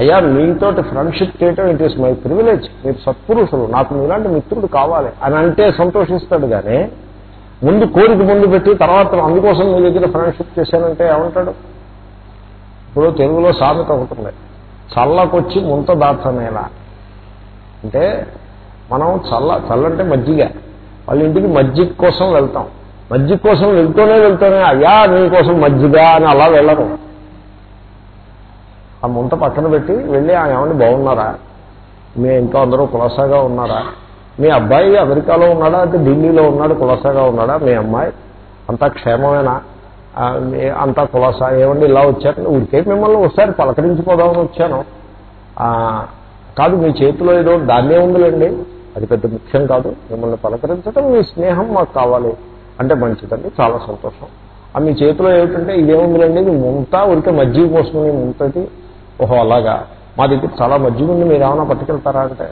అయ్యా మీతోటి ఫ్రెండ్షిప్ చేయటం ఇట్ ఈస్ మై ప్రివిలేజ్ మీరు సత్పురుషులు నాకు మీలాంటి మిత్రుడు కావాలి. అని అంటే సంతోషిస్తాడు కానీ ముందు కోరిక ముందు పెట్టి తర్వాత అందుకోసం మీ దగ్గర ఫ్రెండ్షిప్ చేశానంటే ఏమంటాడు? ఇప్పుడు తెలుగులో సామెత ఉంటుంది చల్లకొచ్చి ముంత దాచనేలా అంటే మనం చల్ల చల్లంటే మజ్జిగ. వాళ్ళ ఇంటికి మజ్జిగ కోసం వెళ్తాం. మజ్జిగ కోసం వెళ్తూనే వెళ్తూనే అయ్యా నీకోసం మజ్జిగ అని అలా వెళ్ళరు. ఆ ముంత పక్కన పెట్టి వెళ్ళి ఆ ఏమండి బాగున్నారా? మీ ఇంట్లో అందరూ కులసాగా ఉన్నారా? మీ అబ్బాయి అమెరికాలో ఉన్నాడా? అంటే ఢిల్లీలో ఉన్నాడు కులసాగా ఉన్నాడా? మీ అమ్మాయి అంతా క్షేమమేనా? అంతా కులాసా? ఏమండి ఇలా వచ్చారు? ఊరికే మిమ్మల్ని ఒకసారి పలకరించిపోదామని వచ్చాను. కాదు మీ చేతిలో ఏదో దాన్నే ఉందిలేండి. అది పెద్ద ముఖ్యం కాదు. మిమ్మల్ని పలకరించడం మీ స్నేహం మాకు కావాలి. అంటే మంచిదండి చాలా సంతోషం. ఆ మీ చేతిలో ఏమిటంటే ఇదేముందిలేండి? ఇది ముంత ఉరికే మజ్జిగ పోసుకుని ముంతది ఓహో అలాగా? మా దగ్గర చాలా మజ్జిగ ఉంది మీరు ఏమైనా పట్టుకెళ్తారా అంటే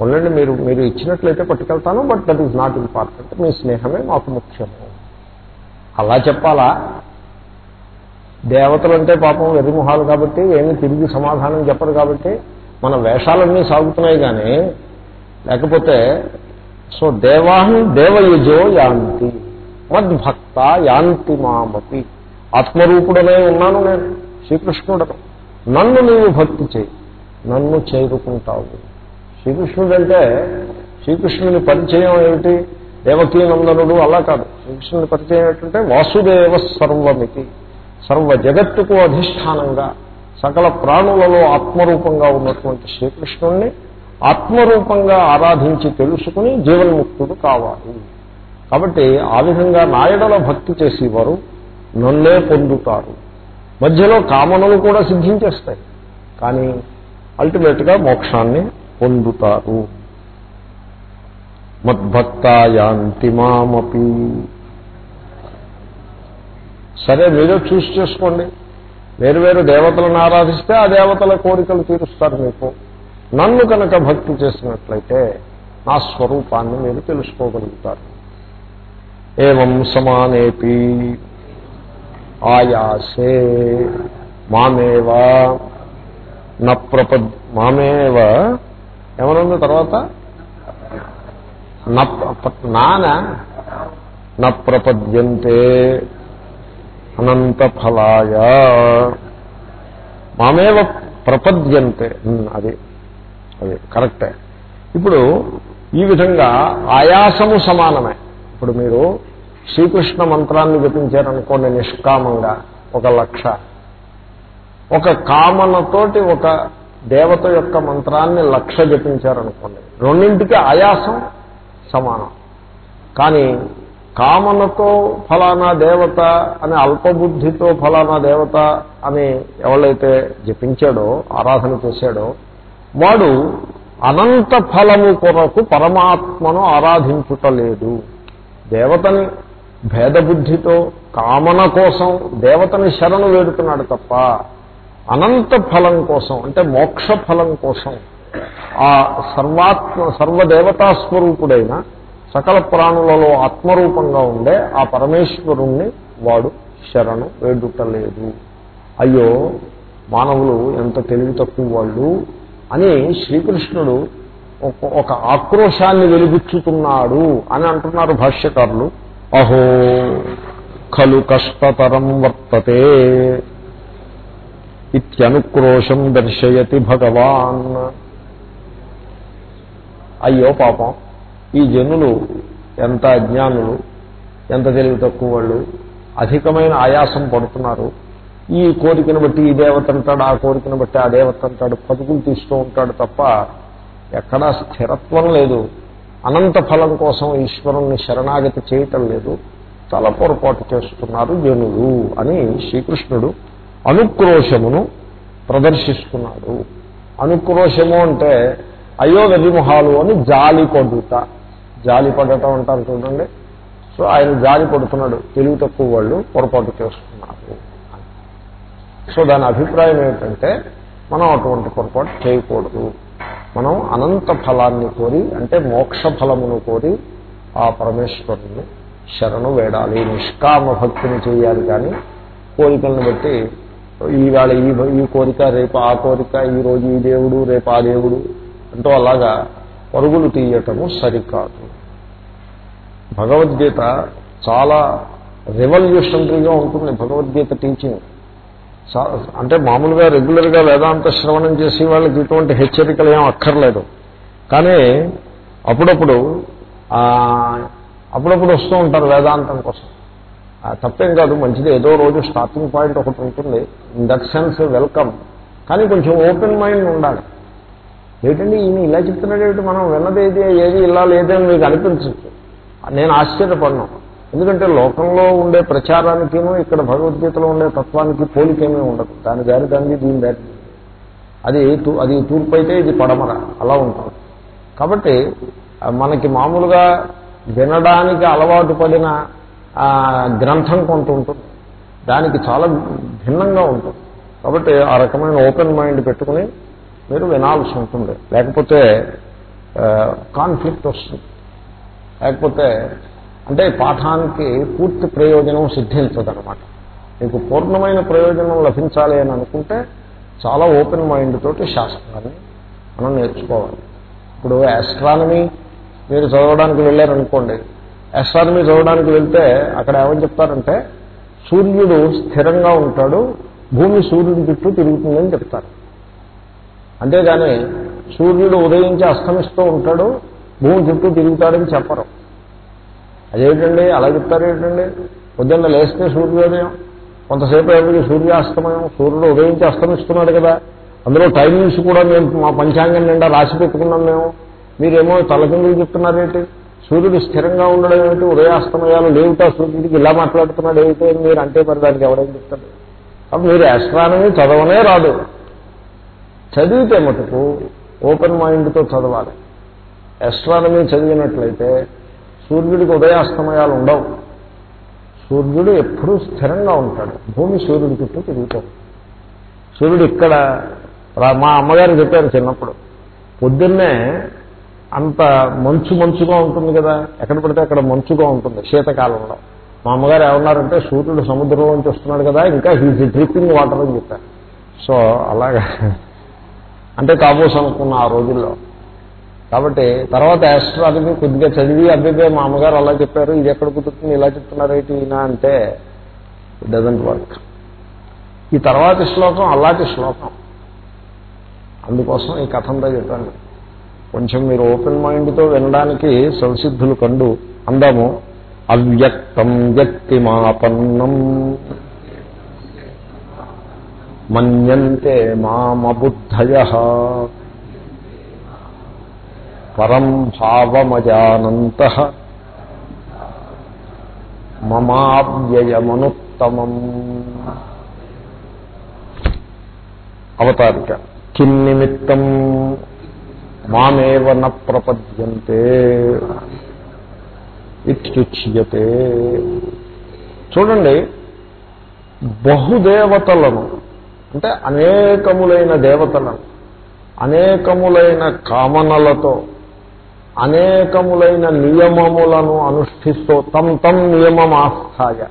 ఉండండి మీరు మీరు ఇచ్చినట్లయితే పట్టుకెళ్తాను but that is not important మీ స్నేహమే మాకు ముఖ్యము. అలా చెప్పాలా? దేవతలంటే పాపం వెర్రిమొహాలు కాబట్టి ఏమీ తిరిగి సమాధానం చెప్పరు కాబట్టి మన వేషాలన్నీ సాగుతున్నాయి కానీ లేకపోతే సో దేవాహం దేవయుజో యాంతి మద్భక్త యాంతి మామపి ఆత్మరూపుడనే ఉన్నాను నేను శ్రీకృష్ణుడను. నన్ను నీవు భక్తి చేయి. నన్ను చేరుకుంటావు. శ్రీకృష్ణుడు అంటే శ్రీకృష్ణుని పరిచయం ఏమిటి? దేవకీ నందనుడు అలా కాదు. శ్రీకృష్ణుని పరిచయం ఏంటంటే వాసుదేవ సర్వమితి. సర్వ జగత్తుకు అధిష్టానంగా సకల ప్రాణులలో ఆత్మరూపంగా ఉన్నటువంటి శ్రీకృష్ణుణ్ణి ఆత్మరూపంగా ఆరాధించి తెలుసుకుని జీవన్ముక్తుడు కావాలి. కాబట్టి ఆ విధంగా నాయడల భక్తి చేసేవారు నన్నే పొందుతారు. మధ్యలో కామనలు కూడా సిద్ధించేస్తాయి. కానీ అల్టిమేట్గా మోక్షాన్ని పొందుతారు. మద్భక్తాయాంతి మామపి. సరే మీరే చూసి చేసుకోండి. వేరు వేరు దేవతలను ఆరాధిస్తే ఆ దేవతల కోరికలు తీరుస్తారు మీకు. నన్ను కనుక భక్తి చేసినట్లయితే నా స్వరూపాన్ని మీరు తెలుసుకోగలుగుతారు. ఏం సమానేపి ఆయాసే. మామేవ న మామేవ ఏమనుంది తర్వాత? న నాన? న ప్రపద్యంతే. అనంతఫలాయ. మామేవ ప్రపద్యంతే. అది. అది కరెక్టే. ఇప్పుడు ఈ విధంగా ఆయాసము సమానమే. ఇప్పుడు మీరు శ్రీకృష్ణ మంత్రాన్ని జపించారనుకోండి నిష్కామంగా ఒక లక్ష. ఒక కామనతోటి ఒక దేవత యొక్క మంత్రాన్ని లక్ష జపించారనుకోండి. రెండింటికి ఆయాసం సమానం. కానీ కామనతో ఫలానా దేవత అని అల్పబుద్ధితో ఫలానా దేవత అని ఎవరైతే జపించాడో ఆరాధన చేశాడో వాడు అనంత ఫలము కొరకు పరమాత్మను ఆరాధించుటలేదు దేవతని భేదబుద్ధితో కామన కోసం దేవతని శరణు వేడుతున్నాడు తప్ప అనంత ఫలం కోసం అంటే మోక్ష ఫలం కోసం ఆ సర్వాత్మ సర్వదేవతాస్వరూపుడైన సకల ప్రాణులలో ఆత్మరూపంగా ఉండే ఆ పరమేశ్వరుణ్ణి వాడు శరణు వేడుటలేదు. అయ్యో మానవులు ఎంత తెలివి తక్కువ వాళ్ళు అని శ్రీకృష్ణుడు ఒక- ఒక ఆక్రోశాన్ని వెలిగుచ్చుతున్నాడు అని అంటున్నారు భాష్యకారులు. అహో ఖలు కష్టతరం వర్తతే ఇత్యనుక్రోశం దర్శయతి భగవాన్. అయ్యో పాపం ఈ జనులు ఎంత అజ్ఞానులు ఎంత తెలివి తక్కువ వాళ్ళు అధికమైన ఆయాసం పడుతున్నారు. ఈ కోరికను బట్టి ఈ దేవత అంటాడు ఆ కోరికను బట్టి ఆ దేవత అంటాడు పదుకులు తీస్తూ ఉంటాడు తప్ప ఎక్కడా స్థిరత్వం లేదు. అనంత ఫలం కోసం ఈశ్వరుణ్ణి శరణాగతి చేయటం లేదు. చాలా పొరపాటు చేస్తున్నారు జనులు అని శ్రీకృష్ణుడు అనుక్రోశమును ప్రదర్శిస్తున్నాడు. అనుక్రోశము అంటే అయ్యో గదిమొహాలు అని జాలి పడుట. జాలి పడటం అంటారు చూడండి. సో ఆయన జాలి పడుతున్నాడు. తెలివి తక్కువ వాళ్ళు పొరపాటు చేస్తున్నారు. సో దాని అభిప్రాయం ఏంటంటే మనం అటువంటి పొరపాటు చేయకూడదు. మనం అనంత ఫలాన్ని కోరి అంటే మోక్ష ఫలమును కోరి ఆ పరమేశ్వరుని శరణు వేడాలి. నిష్కామ భక్తిని చేయాలి కానీ కోరికలను బట్టి ఈవేళ ఈ ఈ కోరిక రేపు ఆ కోరిక ఈ రోజు ఈ దేవుడు రేపు ఆ దేవుడు అంటూ అలాగా పరుగులు తీయటము సరికాదు. భగవద్గీత చాలా రెవల్యూషనరీగా ఉంటుంది. భగవద్గీత టీచింగ్ అంటే మామూలుగా రెగ్యులర్గా వేదాంత శ్రవణం చేసే వాళ్ళకి ఇటువంటి హెచ్చరికలు ఏం అక్కర్లేదు. కానీ అప్పుడప్పుడు అప్పుడప్పుడు వస్తూ ఉంటారు వేదాంతం కోసం. తప్పేం కాదు మంచిది. ఏదో రోజు స్టార్టింగ్ పాయింట్ ఒకటి ఉంటుంది. In that sense welcome. కానీ కొంచెం ఓపెన్ మైండ్ ఉండాలి. ఏంటండి ఈయన ఇలా చెప్తున్నాడు ఏమిటి? మనం విన్నది ఏది ఏది ఇలా లేదని మీకు అనిపించచ్చు నేను ఆశ్చర్యపడినాను ఎందుకంటే లోకంలో ఉండే ప్రచారానికేమో ఇక్కడ భగవద్గీతలో ఉండే తత్వానికి పోలికేమీ ఉండదు. దాని దారి దాన్ని దీని దారి. అది అది తూర్పు అయితే ఇది పడమర. అలా ఉంటుంది. కాబట్టి మనకి మామూలుగా వినడానికి అలవాటు పడిన గ్రంథం కొంత ఉంటుంది. దానికి చాలా భిన్నంగా ఉంటుంది. కాబట్టి ఆ రకమైన ఓపెన్ మైండ్ పెట్టుకుని మీరు వినాల్సి ఉంటుంది. లేకపోతే కాన్ఫ్లిక్ట్ వస్తుంది. లేకపోతే అంటే పాఠానికి పూర్తి ప్రయోజనం సిద్ధించదనమాట మీకు పూర్ణమైన ప్రయోజనం లభించాలి అని అనుకుంటే చాలా ఓపెన్ మైండ్ తోటి శాస్త్రాన్ని మనం నేర్చుకోవాలి. ఇప్పుడు ఆస్ట్రానమీ మీరు చదవడానికి వెళ్ళారనుకోండి ఆస్ట్రానమీ చదవడానికి వెళ్తే అక్కడ ఏమని చెప్తారంటే సూర్యుడు స్థిరంగా ఉంటాడు భూమి సూర్యుడి చుట్టూ తిరుగుతుందని చెప్తారు. అంతేగాని సూర్యుడు ఉదయించి అస్తమిస్తూ ఉంటాడు భూమి చుట్టూ తిరుగుతాడని చెప్పరు. అదేమిటండి అలా చెప్తారు ఏంటండి పొద్దున్న లేస్తే సూర్యోదయం కొంతసేపు ఏమిటి సూర్యాస్తమయం సూర్యుడు ఉదయించి అస్తమిస్తున్నాడు కదా. అందులో టైమింగ్స్ కూడా మేము మా పంచాంగం నిండా రాసి పెట్టుకున్నాం మేము. మీరేమో తలకిందులు చెప్తున్నారేంటి? సూర్యుడు స్థిరంగా ఉండడం ఏమిటి? ఉదయాస్తమయాలు లేవుతా సూర్యుడికి ఇలా మాట్లాడుతున్నాడు ఏమిటి అని మీరు అంటే మరి దానికి ఎవరైనా చెప్తారు. అప్పుడు మీరు ఆస్ట్రానమీ చదవనే రాదు. చదివితే మటుకు ఓపెన్ మైండ్తో చదవాలి. ఆస్ట్రానమీ చదివినట్లయితే సూర్యుడికి ఉదయాస్తమయాలు ఉండవు. సూర్యుడు ఎప్పుడూ స్థిరంగా ఉంటాడు. భూమి సూర్యుడి చుట్టూ తిరుగుతాడు సూర్యుడు ఇక్కడ మా అమ్మగారు చెప్పారు చిన్నప్పుడు. పొద్దున్నే అంత మంచు మంచుగా ఉంటుంది కదా. ఎక్కడ పడితే అక్కడ మంచుగా ఉంటుంది. శీతకాలంలో. మా అమ్మగారు ఏమన్నారంటే సూర్యుడు సముద్రంలోంచి వస్తున్నాడు కదా ఇంకా హీజ్ డ్రిప్పింగ్ వాటర్ అని చెప్పారు. సో అలాగా. అంటే కాబోస్ అనుకున్న ఆ రోజుల్లో. కాబట్టి తర్వాత యాస్ట్రాలజీ కొద్దిగా చదివి అబ్బాయి మా అమ్మగారు అలా చెప్పారు ఇది ఎక్కడ కుదురుతుంది ఇలా చెప్తున్నారు ఏంటి ఈయన అంటే ఇట్ డజంట్ వర్క్ ఈ తర్వాతి శ్లోకం అలాంటి శ్లోకం. అందుకోసం ఈ కథంతా చెప్పాను. కొంచెం మీరు ఓపెన్ మైండ్తో వినడానికి సంసిద్ధులు కండు. అందాము అవ్యక్తం వ్యక్తిమాపన్నం. మన్యంతే మామబుద్ధయ. పరం భావమజానంత మమావ్యయమనుత్తమం. అవతారిక. కిం నిమిత్తం మామేవ న ప్రపద్యంతే ఇత్యుచ్యతే. చూడండి బహుదేవతలను అంటే అనేకములైన దేవతలను అనేకములైన కామనలతో అనేకములైన నియమములను అనుష్ఠిస్తూ తమ్ తమ్ నియమమాస్థాయ.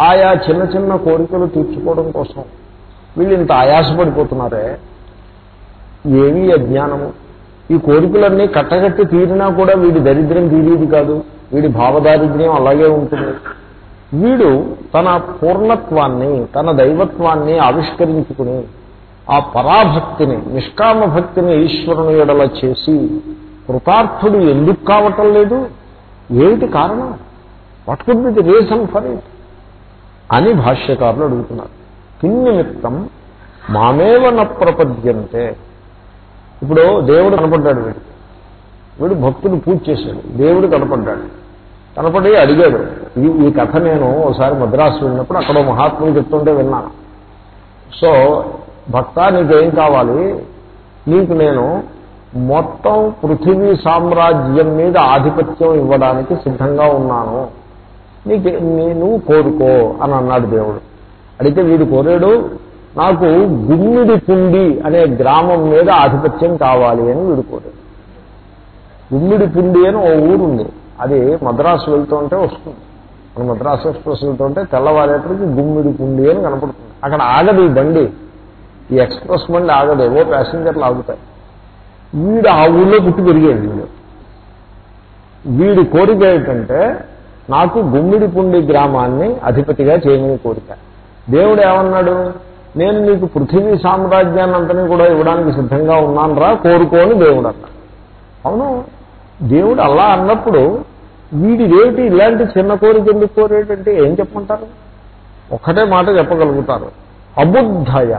ఆయా చిన్న చిన్న కోరికలు తీర్చుకోవడం కోసం వీళ్ళు ఇంత ఆయాసపడిపోతున్నారే? ఏమీ అజ్ఞానము. ఈ కోరికలన్నీ కట్టగట్టి తీరినా కూడా వీడి దరిద్రం తీరేది కాదు. వీడి భావదారిద్ర్యం అలాగే ఉంటుంది. వీడు తన పూర్ణత్వాన్ని తన దైవత్వాన్ని ఆవిష్కరించుకుని ఆ పరాభక్తిని నిష్కామ భక్తిని ఈశ్వరుని ఎడల చేసి కృతార్థుడు ఎందుకు కావటం లేదు? ఏమిటి కారణం? What could be the reason for it అని భాష్యకారులు అడుగుతున్నారు. కిన్నిమిత్తం మామేవ న ప్రపద్యంతే. ఇప్పుడు దేవుడు కనపడ్డాడు వీడు. వీడు భక్తుడు పూజ చేశాడు. దేవుడు కనపడ్డాడు. కనపడి అడిగాడు ఈ ఈ కథ నేను ఒకసారి మద్రాసు వెళ్ళినప్పుడు అక్కడ మహాత్ములు చెప్తుంటే విన్నాను. సో భక్త నీకేం కావాలి? నీకు నేను మొత్తం పృథివీ సామ్రాజ్యం మీద ఆధిపత్యం ఇవ్వడానికి సిద్ధంగా ఉన్నాను. నీకు నువ్వు కోరుకో అని అన్నాడు దేవుడు. అడిగితే వీడు కోరాడు నాకు గుమ్మిడి పుండి అనే గ్రామం మీద ఆధిపత్యం కావాలి అని వీడు కోరాడు. గుమ్మిడి పుండి అని ఓ ఊరుంది అది మద్రాసు వెళ్తుంటే వస్తుంది. మన మద్రాసు ఎక్స్ప్రెస్ వెళ్తుంటే తెల్లవారేపటికి గుమ్మిడి పుండి అని కనపడుతుంది. అక్కడ ఆగదు ఈ బండి. ఈ ఎక్స్ప్రెస్ బండి ఆగదు ఏవో ప్యాసింజర్లు ఆగుతాయి వీడు ఆ ఊళ్ళో పుట్టి పెరిగాడు వీడు. వీడి కోరిక ఏమిటంటే నాకు గుమ్మిడిపుండి గ్రామాన్ని అధిపతిగా చేయమని కోరిక. దేవుడు ఏమన్నాడు? నేను నీకు పృథివీ సామ్రాజ్యాన్ని అంతని కూడా ఇవ్వడానికి సిద్ధంగా ఉన్నాను రా కోరుకోని దేవుడు అన్న అవును దేవుడు అలా అన్నప్పుడు వీడిదేమిటి ఇలాంటి చిన్న కోరిక ఎందుకు కోరేటంటే ఏం చెప్పమంటారు? ఒక్కటే మాట చెప్పగలుగుతారు. అబుద్ధయ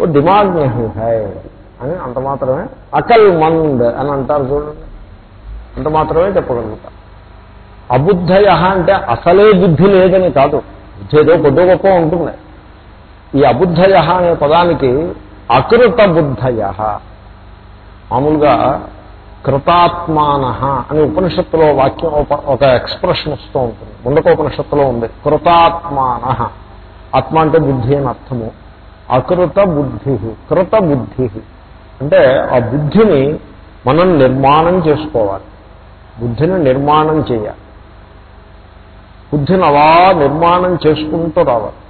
ఓ దిమాగ్ నహి హై అని అంత మాత్రమే అకల్ మంద్ అని అంటారు చూడండి. అంత మాత్రమే చెప్పగలుగుతా. అబుద్ధయ అంటే అసలే బుద్ధి లేదని కాదు. బుద్ధి ఏదో కొద్ది గొప్ప ఉంటుంది. ఈ అబుద్ధయ అనే పదానికి అకృత బుద్ధయ. మామూలుగా కృతాత్మాన అని ఉపనిషత్తులో వాక్యం ఒక ఎక్స్ప్రెషన్ వస్తూ ఉంటుంది. ముండకోపనిషత్తులో ఉంది. కృతాత్మాన. ఆత్మ అంటే బుద్ధి అని అర్థము. అకృత బుద్ధి కృత బుద్ధి అంటే ఆ బుద్ధిని మనం నిర్మాణం చేసుకోవాలి. బుద్ధిని నిర్మాణం చేయాలి. బుద్ధిని అలా నిర్మాణం చేసుకుంటూ రావాలి.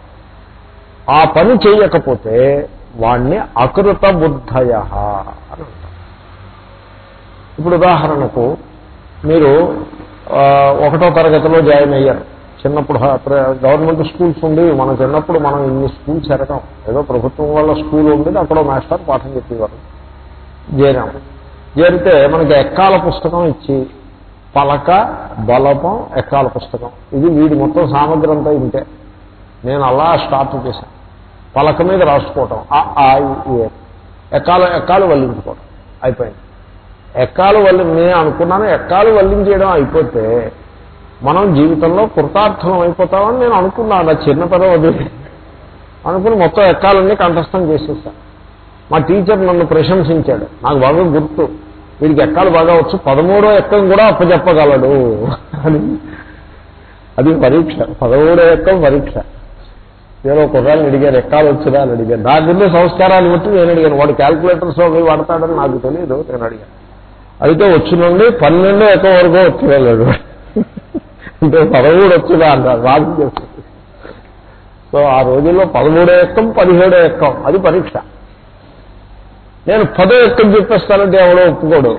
ఆ పని చేయకపోతే వాణ్ణి అకృత బుద్ధయ అని ఇప్పుడు ఉదాహరణకు మీరు ఒకటో తరగతిలో జాయిన్ అయ్యారు. చిన్నప్పుడు గవర్నమెంట్ స్కూల్స్ ఉండేవి మన చిన్నప్పుడు మనం ఇన్ని స్కూల్స్ ఎరగం. ఏదో ప్రభుత్వం వల్ల స్కూల్ ఉండేది అక్కడ మాస్టర్ పాఠం చెప్పేవారు. చేరాం చేరితే మనకి ఎక్కాల పుస్తకం ఇచ్చి పలక బలపం ఎక్కాల పుస్తకం. ఇది వీడి మొత్తం సామగ్రి అంతా ఇంటే నేను అలా స్టార్ట్ చేశాను. పలక మీద రాసుకోవటం. ఆ ఎక్కాలు ఎక్కాలు వల్లించుకోవటం. అయిపోయింది. ఎక్కాలు వల్లి నేను అనుకున్నాను ఎక్కాలు వల్లించేయడం అయిపోతే మనం జీవితంలో కృతార్థం అయిపోతామని నేను అనుకున్నాను ఆ చిన్న పదం వదిలి అనుకుని మొత్తం ఎక్కాలన్నీ కంఠస్థం చేసేసా. మా టీచర్ నన్ను ప్రశంసించాడు. నాకు బాగా గుర్తు. వీడికి ఎక్కాలు బాగా వచ్చు పదమూడో ఎక్కం కూడా అప్పచెప్పగలడు అని. అది పరీక్ష. పదమూడో ఎక్కం పరీక్ష. ఏదో కుర్రాన్ని అడిగారు ఎక్కాలు వచ్చినా అని అడిగారు. నా గురించి సంస్కారాన్ని బట్టి నేను అడిగాను. వాడు క్యాల్కులేటర్స్ అవి వాడతాడని నాకు తెలియదు నేను అడిగాను. అయితే వచ్చి నుండి పన్నెండు వరకు వచ్చి వెళ్ళాడు అంటే పదమూడు వచ్చినా అంటారు రాజు చేస్తుంది. సో ఆ రోజుల్లో పదమూడో ఎక్కం పదిహేడో ఎక్కం అది పరీక్ష. నేను పదో ఎక్కం చెప్పేస్తానంటే ఎవడో ఒప్పుకోడు.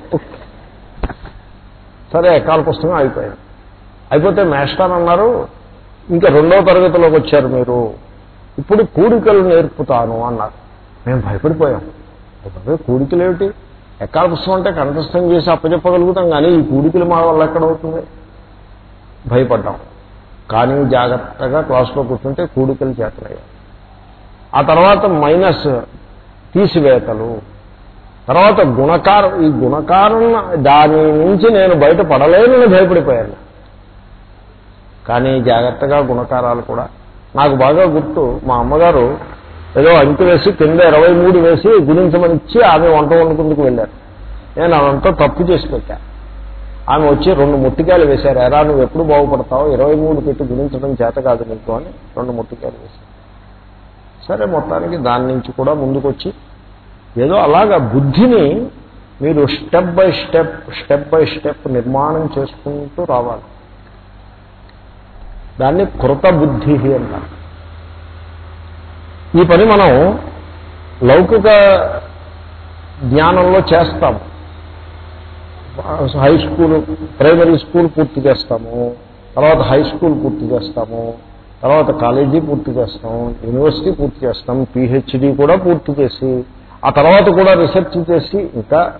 సరే ఎక్కాల పుస్తకం అయిపోయాను అయిపోతే మేస్టర్ అన్నారు ఇంకా రెండో తరగతిలోకి వచ్చారు మీరు. ఇప్పుడు కూడికలు నేర్పుతాను అన్నారు. మేము భయపడిపోయాం. కూడికలు ఏమిటి ఎక్కాల పుస్తకం అంటే కంఠస్థం చేసి అప్పచెప్పగలుగుతాం కానీ ఈ కూడికలు మా వల్ల ఎక్కడవుతుంది భయపడ్డాం. కానీ జాగ్రత్తగా క్లాస్లో కూర్చుంటే కూడికలు చేతలయ్యాయి. ఆ తర్వాత మైనస్ తీసివేతలు. తర్వాత గుణకారం ఈ గుణకారం దాని నుంచి నేను బయట పడలేనని భయపడిపోయాను. కానీ జాగ్రత్తగా గుణకారాలు కూడా. నాకు బాగా గుర్తు మా అమ్మగారు ఏదో అంకి వేసి కింద ఇరవై మూడు వేసి గుణించమని ఇచ్చి ఆమె వంట వండుకుందుకు వెళ్ళారు. నేను అదంతా తప్పు చేసి పెట్టాను ఆమె వచ్చి రెండు ముట్టికాయలు వేశారు. ఎరా నువ్వు ఎప్పుడు బాగుపడతావు? ఇరవై మూడు పెట్టి గుణించడం చేత కాదు నీకు అని రెండు ముట్టికాయలు వేశారు. సరే మొత్తానికి దాని నుంచి కూడా ముందుకొచ్చి ఏదో అలాగా బుద్ధిని మీరు step by step step by step నిర్మాణం చేసుకుంటూ రావాలి. దాన్ని కృత బుద్ధి అంటారు. ఈ పని మనం లౌకిక జ్ఞానంలో చేస్తాము హై స్కూల్ ప్రైమరీ స్కూల్ పూర్తి చేస్తాము. తర్వాత హై స్కూల్ పూర్తి చేస్తాము. తర్వాత కాలేజీ పూర్తి చేస్తాం యూనివర్సిటీ పూర్తి చేస్తాం పిహెచ్డి కూడా పూర్తి చేసి ఆ తర్వాత కూడా రీసెర్చ్ చేసి ఇంకా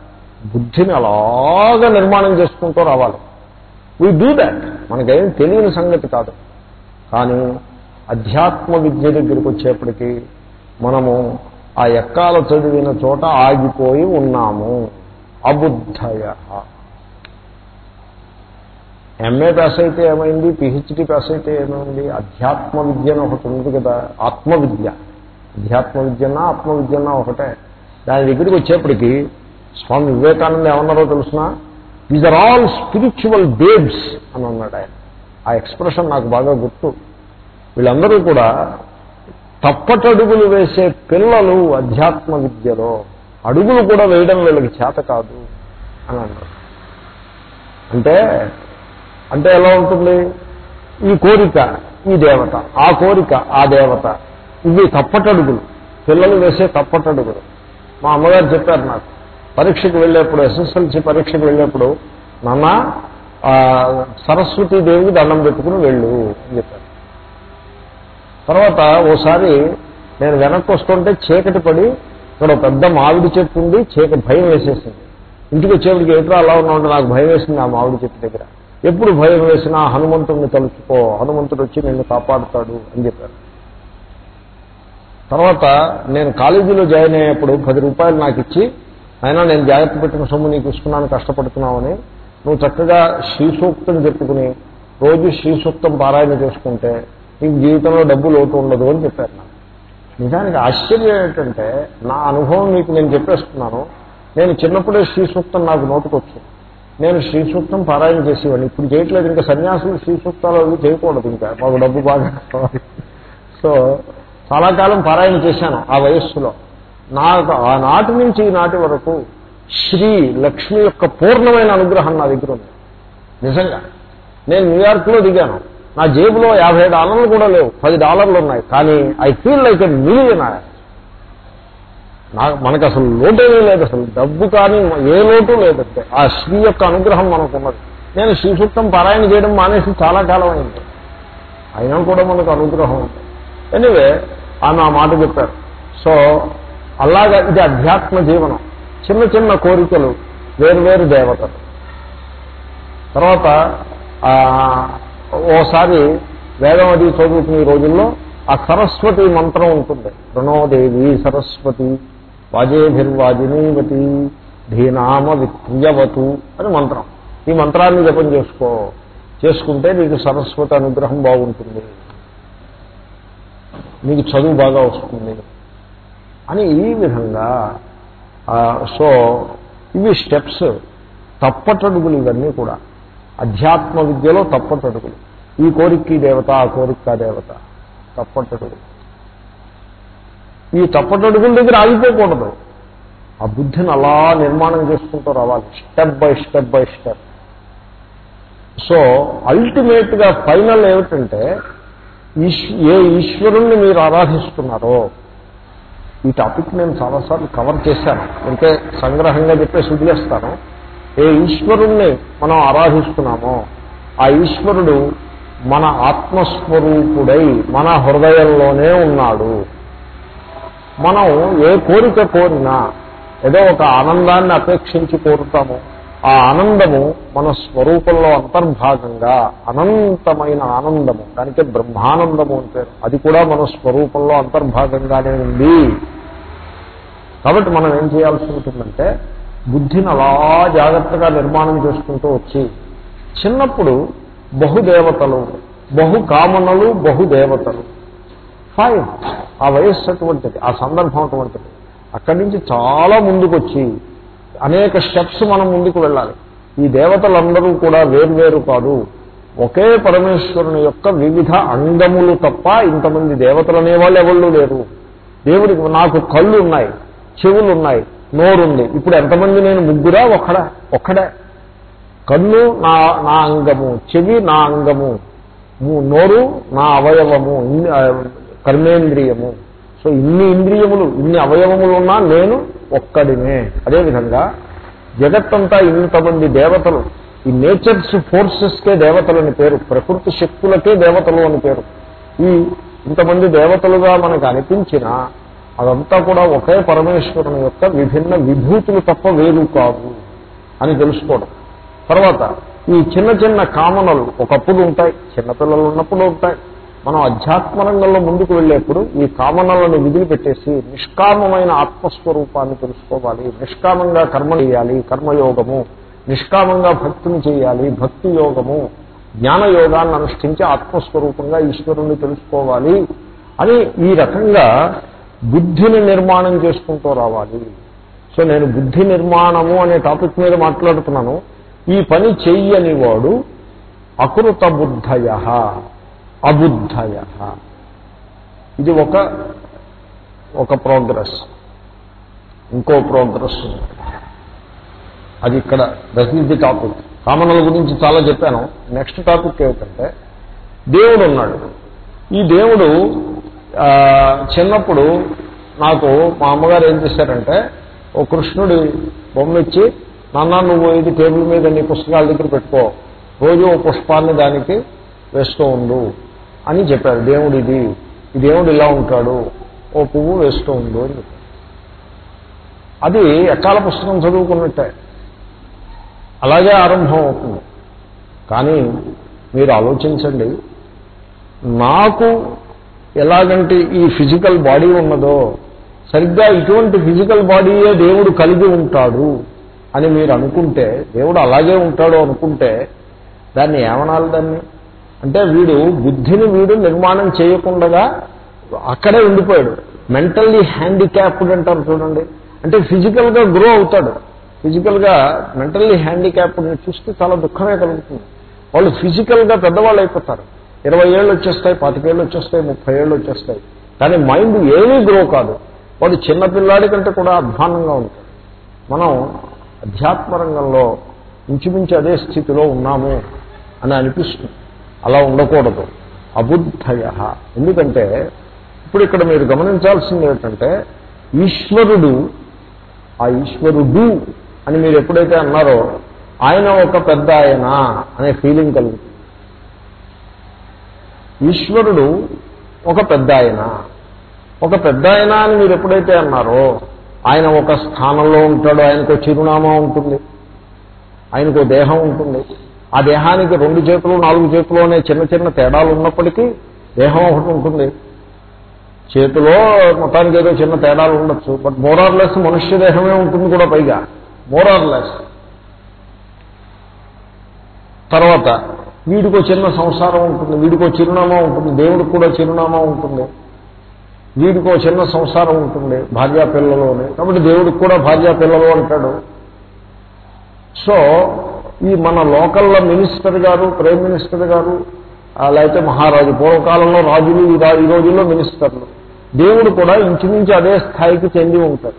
బుద్ధిని అలాగా నిర్మాణం చేసుకుంటూ రావాలి. వీ డూ దాట్ మనకేం తెలియని సంగతి కాదు. కానీ అధ్యాత్మ విద్య దగ్గరికి వచ్చేప్పటికీ మనము ఆ ఎక్కాల చదివిన చోట ఆగిపోయి ఉన్నాము. అబుద్ధయ. ఎంఏ పాస్ అయితే ఏమైంది? పిహెచ్డి పాస్ అయితే ఏమైంది? అధ్యాత్మ విద్య అని ఒకటి ఉంది కదా ఆత్మవిద్య. అధ్యాత్మ విద్యనా ఆత్మవిద్యనా ఒకటే. దాని దగ్గరికి వచ్చేప్పటికీ స్వామి వివేకానంద ఏమన్నారో తెలుసిన? These are all spiritual babes అని అన్నాడు ఆయన. ఆ ఎక్స్ప్రెషన్ నాకు బాగా గుర్తు. వీళ్ళందరూ కూడా తప్పటడుగులు వేసే పిల్లలు అధ్యాత్మ విద్యలో. అడుగులు కూడా వేయడం వీళ్ళకి చేత కాదు అని అన్నారు అంటే అంటే ఎలా ఉంటుంది? ఈ కోరిక ఈ దేవత ఆ కోరిక ఆ దేవత ఇవి తప్పటడుగులు. పిల్లలు వేసే తప్పటడుగులు. మా అమ్మగారు చెప్పారు నాకు. పరీక్షకు వెళ్ళేప్పుడు ఎస్ఎస్ఎల్సి పరీక్షకు వెళ్ళేప్పుడు నాన్న సరస్వతీదేవికి దండం పెట్టుకుని వెళ్ళు అని చెప్పారు. తర్వాత ఓసారి నేను వెనక్కి వస్తుంటే చీకటి పడి ఇక్కడ పెద్ద మామిడి చెట్టు ఉంది చీక భయం వేసేసింది. ఇంటికి వచ్చేప్పటికి ఎదురు అలా ఉన్నాడు నాకు భయం వేసింది ఆ మామిడి చెట్టు దగ్గర. ఎప్పుడు భయం వేసినా హనుమంతుడిని తలుచుకో హనుమంతుడు వచ్చి నిన్ను కాపాడుతాడు అని చెప్పారు. తర్వాత నేను కాలేజీలో జాయిన్ అయ్యేప్పుడు పది రూపాయలు నాకు ఇచ్చి అయినా నేను జాగ్రత్త పెట్టిన సొమ్ము నీకు ఇస్తున్నాను కష్టపడుతున్నావని నువ్వు చక్కగా శ్రీసూక్తం చెప్పుకుని రోజు శ్రీసూక్తం పారాయణ చేసుకుంటే నీకు జీవితంలో డబ్బు లోటు ఉండదు అని చెప్పారు నిజానికి ఆశ్చర్యం ఏంటంటే నా అనుభవం మీకు నేను చెప్పేస్తున్నాను. నేను చిన్నప్పుడే శ్రీసూక్తం నాకు నోటుకొచ్చు నేను శ్రీసూక్తం పారాయణ చేసేవాడిని. ఇప్పుడు చేయట్లేదు. ఇంకా సన్యాసులు శ్రీసూక్తాలు అవి చేయకూడదు ఇంకా. మాకు డబ్బు బాగా సో చాలా కాలం పారాయణ చేశాను ఆ వయస్సులో. నాకు ఆనాటి నుంచి ఈనాటి వరకు శ్రీ లక్ష్మి యొక్క పూర్ణమైన అనుగ్రహం నా దగ్గర ఉంది. నిజంగా. నేను న్యూయార్క్లో దిగాను. నా జేబులో యాభై డాలర్లు కూడా లేవు. పది డాలర్లు ఉన్నాయి. కానీ I feel like a million నాకు మనకు అసలు లోటేమీ లేదు. అసలు డబ్బు కానీ ఏ లోటు లేదంటే ఆ శ్రీ యొక్క అనుగ్రహం మనకున్నది. నేను శ్రీసూక్తం పారాయణ చేయడం మానేసి చాలా కాలం అయింది అయినా కూడా మనకు అనుగ్రహం ఉంది. ఎనివే ఆమె ఆ మాట చెప్పారు. సో అలాగా ఇది అధ్యాత్మ జీవనం. చిన్న చిన్న కోరికలు వేరువేరు దేవతలు. తర్వాత ఓసారి వేదం అది చదువుకునే రోజుల్లో ఆ సరస్వతి మంత్రం ఉంటుంది. ప్రణోదేవి సరస్వతి వాజేభిర్వాజినీవతి ధీనామ విక్రియవతు అని మంత్రం. ఈ మంత్రాన్ని జపం చేసుకో. చేసుకుంటే నీకు సరస్వతి అనుగ్రహం బాగుంటుంది. నీకు చదువు బాగా వస్తుంది అని ఈ విధంగా సో ఇవి స్టెప్స్ తప్పటడుగులు ఇవన్నీ కూడా. అధ్యాత్మ విద్యలో తప్పటడుగులు. ఈ కోరిక దేవత ఆ కోరిక దేవత. తప్పటడుగులు. ఈ తప్పటడుగుల దగ్గర ఆగిపోకూడదు. ఆ బుద్ధిని అలా నిర్మాణం చేసుకుంటూ రావాలి step by step by step. So అల్టిమేట్గా ఫైనల్ ఏమిటంటే ఏ ఈశ్వరుణ్ణి మీరు ఆరాధిస్తున్నారో. ఈ టాపిక్ నేను చాలాసార్లు కవర్ చేశాను. అంటే సంగ్రహంగా చెప్పేసి వదిలేస్తాను. ఏ ఈశ్వరుణ్ణి మనం ఆరాధిస్తున్నామో ఆ ఈశ్వరుడు మన ఆత్మస్వరూపుడై మన హృదయంలోనే ఉన్నాడు. మనం ఏ కోరిక కోరినా ఏదో ఒక ఆనందాన్ని అపేక్షించి కోరుతాము. ఆ ఆనందము మన స్వరూపంలో అంతర్భాగంగా అనంతమైన ఆనందము దానికే బ్రహ్మానందము అంటే అది కూడా మన స్వరూపంలో అంతర్భాగంగానే ఉంది. కాబట్టి మనం ఏం చేయాల్సి ఉంటుందంటే బుద్ధిని అలా జాగ్రత్తగా నిర్మాణం చేసుకుంటూ వచ్చి చిన్నప్పుడు బహుదేవతలు బహు కామనలు బహుదేవతలు. ఫైన్. ఆ వయస్సు అటువంటిది ఆ సందర్భం అటువంటిది. అక్కడి నుంచి చాలా ముందుకొచ్చి అనేక స్టెప్స్ మనం ముందుకు వెళ్ళాలి. ఈ దేవతలందరూ కూడా వేర్వేరు కాదు. ఒకే పరమేశ్వరుని యొక్క వివిధ అంగములు తప్ప ఇంతమంది దేవతలు అనేవాళ్ళు ఎవళ్ళు లేరు. దేవుడికి నాకు కళ్ళు ఉన్నాయి చెవులు ఉన్నాయి నోరుంది. ఇప్పుడు ఎంతమంది నేను ముగ్గురా? ఒక్కడా. ఒక్కడే. కన్ను నా నా అంగము చెవి నా అంగము నోరు నా అవయవము కర్మేంద్రియము. సో ఇన్ని ఇంద్రియములు ఇన్ని అవయవములు ఉన్నా నేను ఒక్కడినే. అదేవిధంగా జగత్తంతా ఇంతమంది దేవతలు. ఈ నేచర్స్ ఫోర్సెస్కే దేవతలని పేరు. ప్రకృతి శక్తులకే దేవతలు అని పేరు. ఈ ఇంతమంది దేవతలుగా మనకు అనిపించినా అదంతా కూడా ఒకే పరమేశ్వరుని యొక్క విభిన్న విభూతులు తప్ప వేరు కాదు అని తెలుసుకోవడం. తర్వాత ఈ చిన్న చిన్న కామనలు ఒకప్పుడు ఉంటాయి చిన్నపిల్లలు ఉన్నప్పుడు ఉంటాయి. మనం అధ్యాత్మ రంగంలో ముందుకు వెళ్ళేప్పుడు ఈ కామనలను విదిలిపెట్టేసి నిష్కామమైన ఆత్మస్వరూపాన్ని తెలుసుకోవాలి. నిష్కామంగా కర్మ చేయాలి కర్మయోగము. నిష్కామంగా భక్తిని చేయాలి భక్తి యోగము. జ్ఞానయోగాన్ని అనుష్ఠించి ఆత్మస్వరూపంగా ఈశ్వరుణ్ణి తెలుసుకోవాలి అని ఈ రకంగా బుద్ధిని నిర్మాణం చేసుకుంటూ రావాలి. సో నేను బుద్ధి నిర్మాణము అనే టాపిక్ మీద మాట్లాడుతున్నాను. ఈ పని చెయ్యని వాడు అకృత బుద్ధయ అబుద్ధయ. ఇది ఒక ఒక ప్రోగ్రెస్. ఇంకో ప్రోగ్రెస్ అది ఇక్కడ దట్ ది టాపిక్ కామనల గురించి చాలా చెప్పాను. నెక్స్ట్ టాపిక్ ఏమిటంటే దేవుడు ఉన్నాడు. ఈ దేవుడు చిన్నప్పుడు నాకు మా అమ్మగారు ఏం చేశారంటే ఓ కృష్ణుడి బొమ్మ ఇచ్చి నాన్న నువ్వు ఇది టేబుల్ మీద నీ పుస్తకాల దగ్గర పెట్టుకో. రోజు ఓ పుష్పాన్ని దానికి వేస్తూ ఉండు అని చెప్పారు. దేవుడు ఇది ఈ దేవుడు ఇలా ఉంటాడు. ఓ పువ్వు వేస్తూ ఉండు అని అది ఎక్కాల పుస్తకం చదువుకున్నట్టే. అలాగే ఆరంభం అవుతుంది. కానీ మీరు ఆలోచించండి నాకు ఎలాగంటే ఈ ఫిజికల్ బాడీ ఉన్నదో సరిగ్గా ఇటువంటి ఫిజికల్ బాడీయే దేవుడు కలిగి ఉంటాడు అని మీరు అనుకుంటే దేవుడు అలాగే ఉంటాడు అనుకుంటే దాన్ని ఏమనాలి దాన్ని? అంటే వీడు బుద్ధిని వీడు నిర్మాణం చేయకుండా అక్కడే ఉండిపోయాడు. మెంటల్లీ హ్యాండిక్యాప్డ్ అంటారు చూడండి. అంటే ఫిజికల్గా గ్రో అవుతాడు. ఫిజికల్గా మెంటల్లీ హ్యాండిక్యాప్డ్ని చూస్తే చాలా దుఃఖమే కలుగుతుంది. వాళ్ళు ఫిజికల్గా పెద్దవాళ్ళు అయిపోతారు. ఇరవై ఏళ్ళు వచ్చేస్తాయి పాతికేళ్ళు వచ్చేస్తాయి ముప్పై ఏళ్ళు వచ్చేస్తాయి. కానీ మైండ్ ఏమీ గ్రో కాదు. వాడు చిన్నపిల్లాడి కంటే కూడా అధ్వానంగా ఉంటాడు. మనం అధ్యాత్మ రంగంలో ఇంచుమించు అదే స్థితిలో ఉన్నాము అని అనిపిస్తుంది. అలా ఉండకూడదు. అబుద్ధయ. ఎందుకంటే ఇప్పుడు ఇక్కడ మీరు గమనించాల్సింది ఏంటంటే ఈశ్వరుడు ఆ ఈశ్వరుడు అని మీరు ఎప్పుడైతే అన్నారో ఆయన ఒక పెద్ద ఆయన అనే ఫీలింగ్ కలుగుతుంది. ఈశ్వరుడు ఒక పెద్ద ఆయన. ఒక పెద్ద ఆయన అని మీరు ఎప్పుడైతే అన్నారో ఆయన ఒక స్థానంలో ఉంటాడు ఆయనకు చిరునామా ఉంటుంది ఆయనకు దేహం ఉంటుంది. ఆ దేహానికి రెండు చేతులు నాలుగు చేతులు అనే చిన్న చిన్న తేడాలు ఉన్నప్పటికీ దేహం ఒకటి ఉంటుంది. చేతిలో మొత్తానికి ఏదో చిన్న తేడాలు ఉండొచ్చు బట్ మోరార్లెస్ మనుష్య దేహమే ఉంటుంది కూడా పైగా. మోరార్లెస్ తర్వాత వీడికో చిన్న సంసారం ఉంటుంది వీడికో చిరునామా ఉంటుంది దేవుడికి కూడా చిరునామా ఉంటుంది. వీడికో చిన్న సంసారం ఉంటుంది భార్యా అని కాబట్టి దేవుడికి కూడా భార్యా పిల్లలు అంటాడు. సో ఈ మన లోకల్లో మినిస్టర్ గారు ప్రైమ్ మినిస్టర్ గారు లేకపోతే మహారాజు పూర్వకాలంలో రాజులు ఈ ఈ రోజుల్లో మినిస్టర్లు దేవుడు కూడా ఇంచుమించు అదే స్థాయికి చెంది ఉంటాడు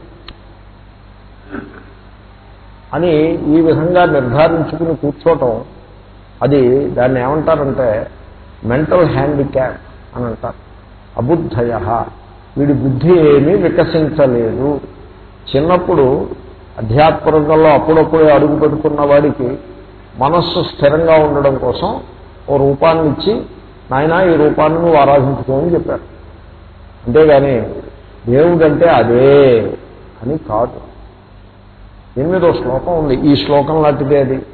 అని ఈ విధంగా నిర్ధారించుకుని కూర్చోవటం అది దాన్ని ఏమంటారంటే మెంటల్ హ్యాండిక్యాప్ అని అంటారు. అబుద్ధయ. వీడి బుద్ధి ఏమీ వికసించలేదు. చిన్నప్పుడు అధ్యాత్మరంగంలో అప్పుడప్పుడు అడుగు పెడుతున్న వాడికి మనస్సు స్థిరంగా ఉండడం కోసం ఓ రూపాన్ని ఇచ్చి నాయన ఈ రూపాన్ని నువ్వు ఆరాధించుకోమని చెప్పారు. అంతేగాని దేవుడంటే అదే అని కాదు. ఎనిమిదో శ్లోకం ఉంది. ఈ శ్లోకం లాంటిదే అది.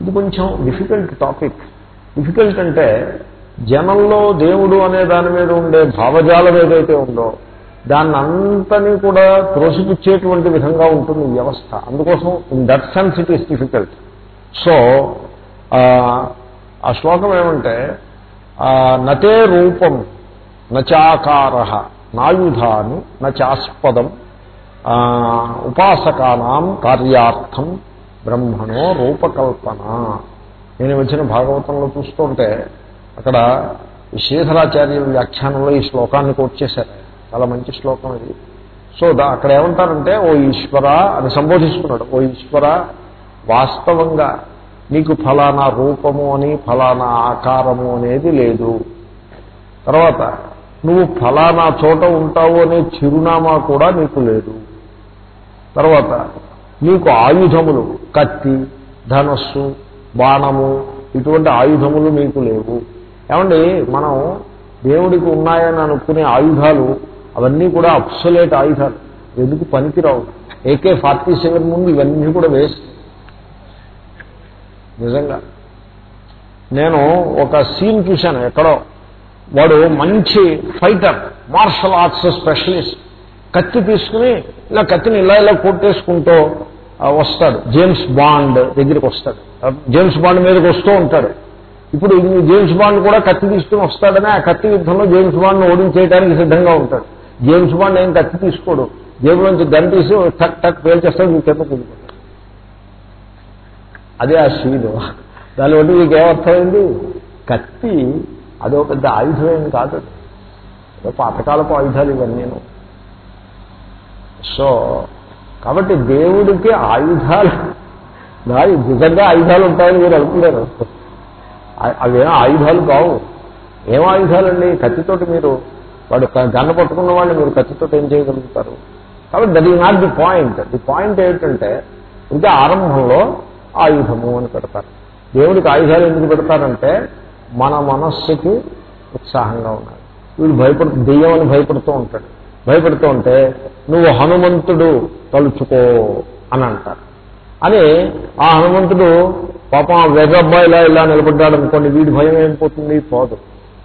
ఇది కొంచెం డిఫికల్ట్ టాపిక్ డిఫికల్ట్ అంటే జనంలో దేవుడు అనే దాని మీద ఉండే భావజాలం ఏదైతే ఉందో దాన్ని అంతని కూడా త్రోసిపుచ్చేటువంటి విధంగా ఉంటుంది వ్యవస్థ. అందుకోసం in that sense it is difficult so ఆ శ్లోకం ఏమంటే నతే రూపం నచాకార నాయుధాని నచాస్పదం ఉపాసకానాం కార్యార్థం బ్రహ్మణో రూపకల్పన. నేను వచ్చిన భాగవతంలో చూస్తుంటే అక్కడ శ్రీధరాచార్యుల వ్యాఖ్యానంలో ఈ శ్లోకాన్ని కోట్ చేశారు. చాలా మంచి శ్లోకం ఇది. సో దా అక్కడ ఏమంటారంటే ఓ ఈశ్వర అని సంబోధిస్తున్నాడు ఓ ఈశ్వర వాస్తవంగా నీకు ఫలానా రూపము అని ఫలానా ఆకారము అనేది లేదు. తర్వాత నువ్వు ఫలానా చోట ఉంటావు అనే చిరునామా కూడా నీకు లేదు. తర్వాత నీకు ఆయుధములు కత్తి ధనస్సు బాణము ఇటువంటి ఆయుధములు నీకు లేవు. ఏమండి మనం దేవుడికి ఉన్నాయని అనుకునే ఆయుధాలు అవన్నీ కూడా అప్సలేట్ ఆయుధాలు. ఎందుకు పనికిరావు? ఏకే ఫార్టీ సెవెన్ ముందు ఇవన్నీ కూడా వేస్ట్. నిజంగా. నేను ఒక సీన్ చూశాను ఎక్కడో. వాడు మంచి ఫైటర్ మార్షల్ ఆర్ట్స్ స్పెషలిస్ట్. కత్తి తీసుకుని ఇలా కత్తిని ఇలా ఇలా కొట్టేసుకుంటూ వస్తాడు. జేమ్స్ బాండ్ దగ్గరికి వస్తాడు. జేమ్స్ బాండ్ మీదకి వస్తూ ఉంటాడు. ఇప్పుడు జేమ్స్ బాండ్ కూడా కత్తి తీసుకుని వస్తాడని ఆ కత్తి యుద్ధంలో జేమ్స్ బాండ్ను ఓడించేయడానికి సిద్ధంగా ఉంటాడు. జేమ్స్ బాండ్ ఏం కత్తి తీసుకోడు. జేబులోంచి గన్ తీసి టక్ టక్ పేల్చేస్తాడు మీకు కింద కూలిపోతాడు అదే ఆ సీడు దాని మీకు ఏమర్థమైంది? కత్తి అదో పెద్ద ఆయుధమేం కాదు. పాతకాలపు ఆయుధాలు ఇవన్నీ సో కాబట్టి దేవుడికి ఆయుధాలు నాది నిజంగా ఆయుధాలు ఉంటాయని మీరు అనుకున్నారు అవేం ఆయుధాలు కావు. ఏం ఆయుధాలండి? కత్తితోటి మీరు వాడు గన్న పట్టుకున్న వాళ్ళు మీరు కత్తితోటి ఏం చేయగలుగుతారు? కాబట్టి that is not the point. The point ఏమిటంటే ఇంకా ఆరంభంలో ఆయుధము అని పెడతారు. దేవుడికి ఆయుధాలు ఎందుకు పెడతారంటే మన మనస్సుకి ఉత్సాహంగా ఉండాలి. వీడు భయపడు దెయ్యం అని భయపడుతూ ఉంటాడు. భయపడుతూ ఉంటే నువ్వు హనుమంతుడు తలుచుకో అని అంటారు. అని ఆ హనుమంతుడు పాపం వెగబ్బాయిలా ఇలా నిలబడ్డాడు అనుకోండి వీడి భయం ఏం పోతుంది? పోదు.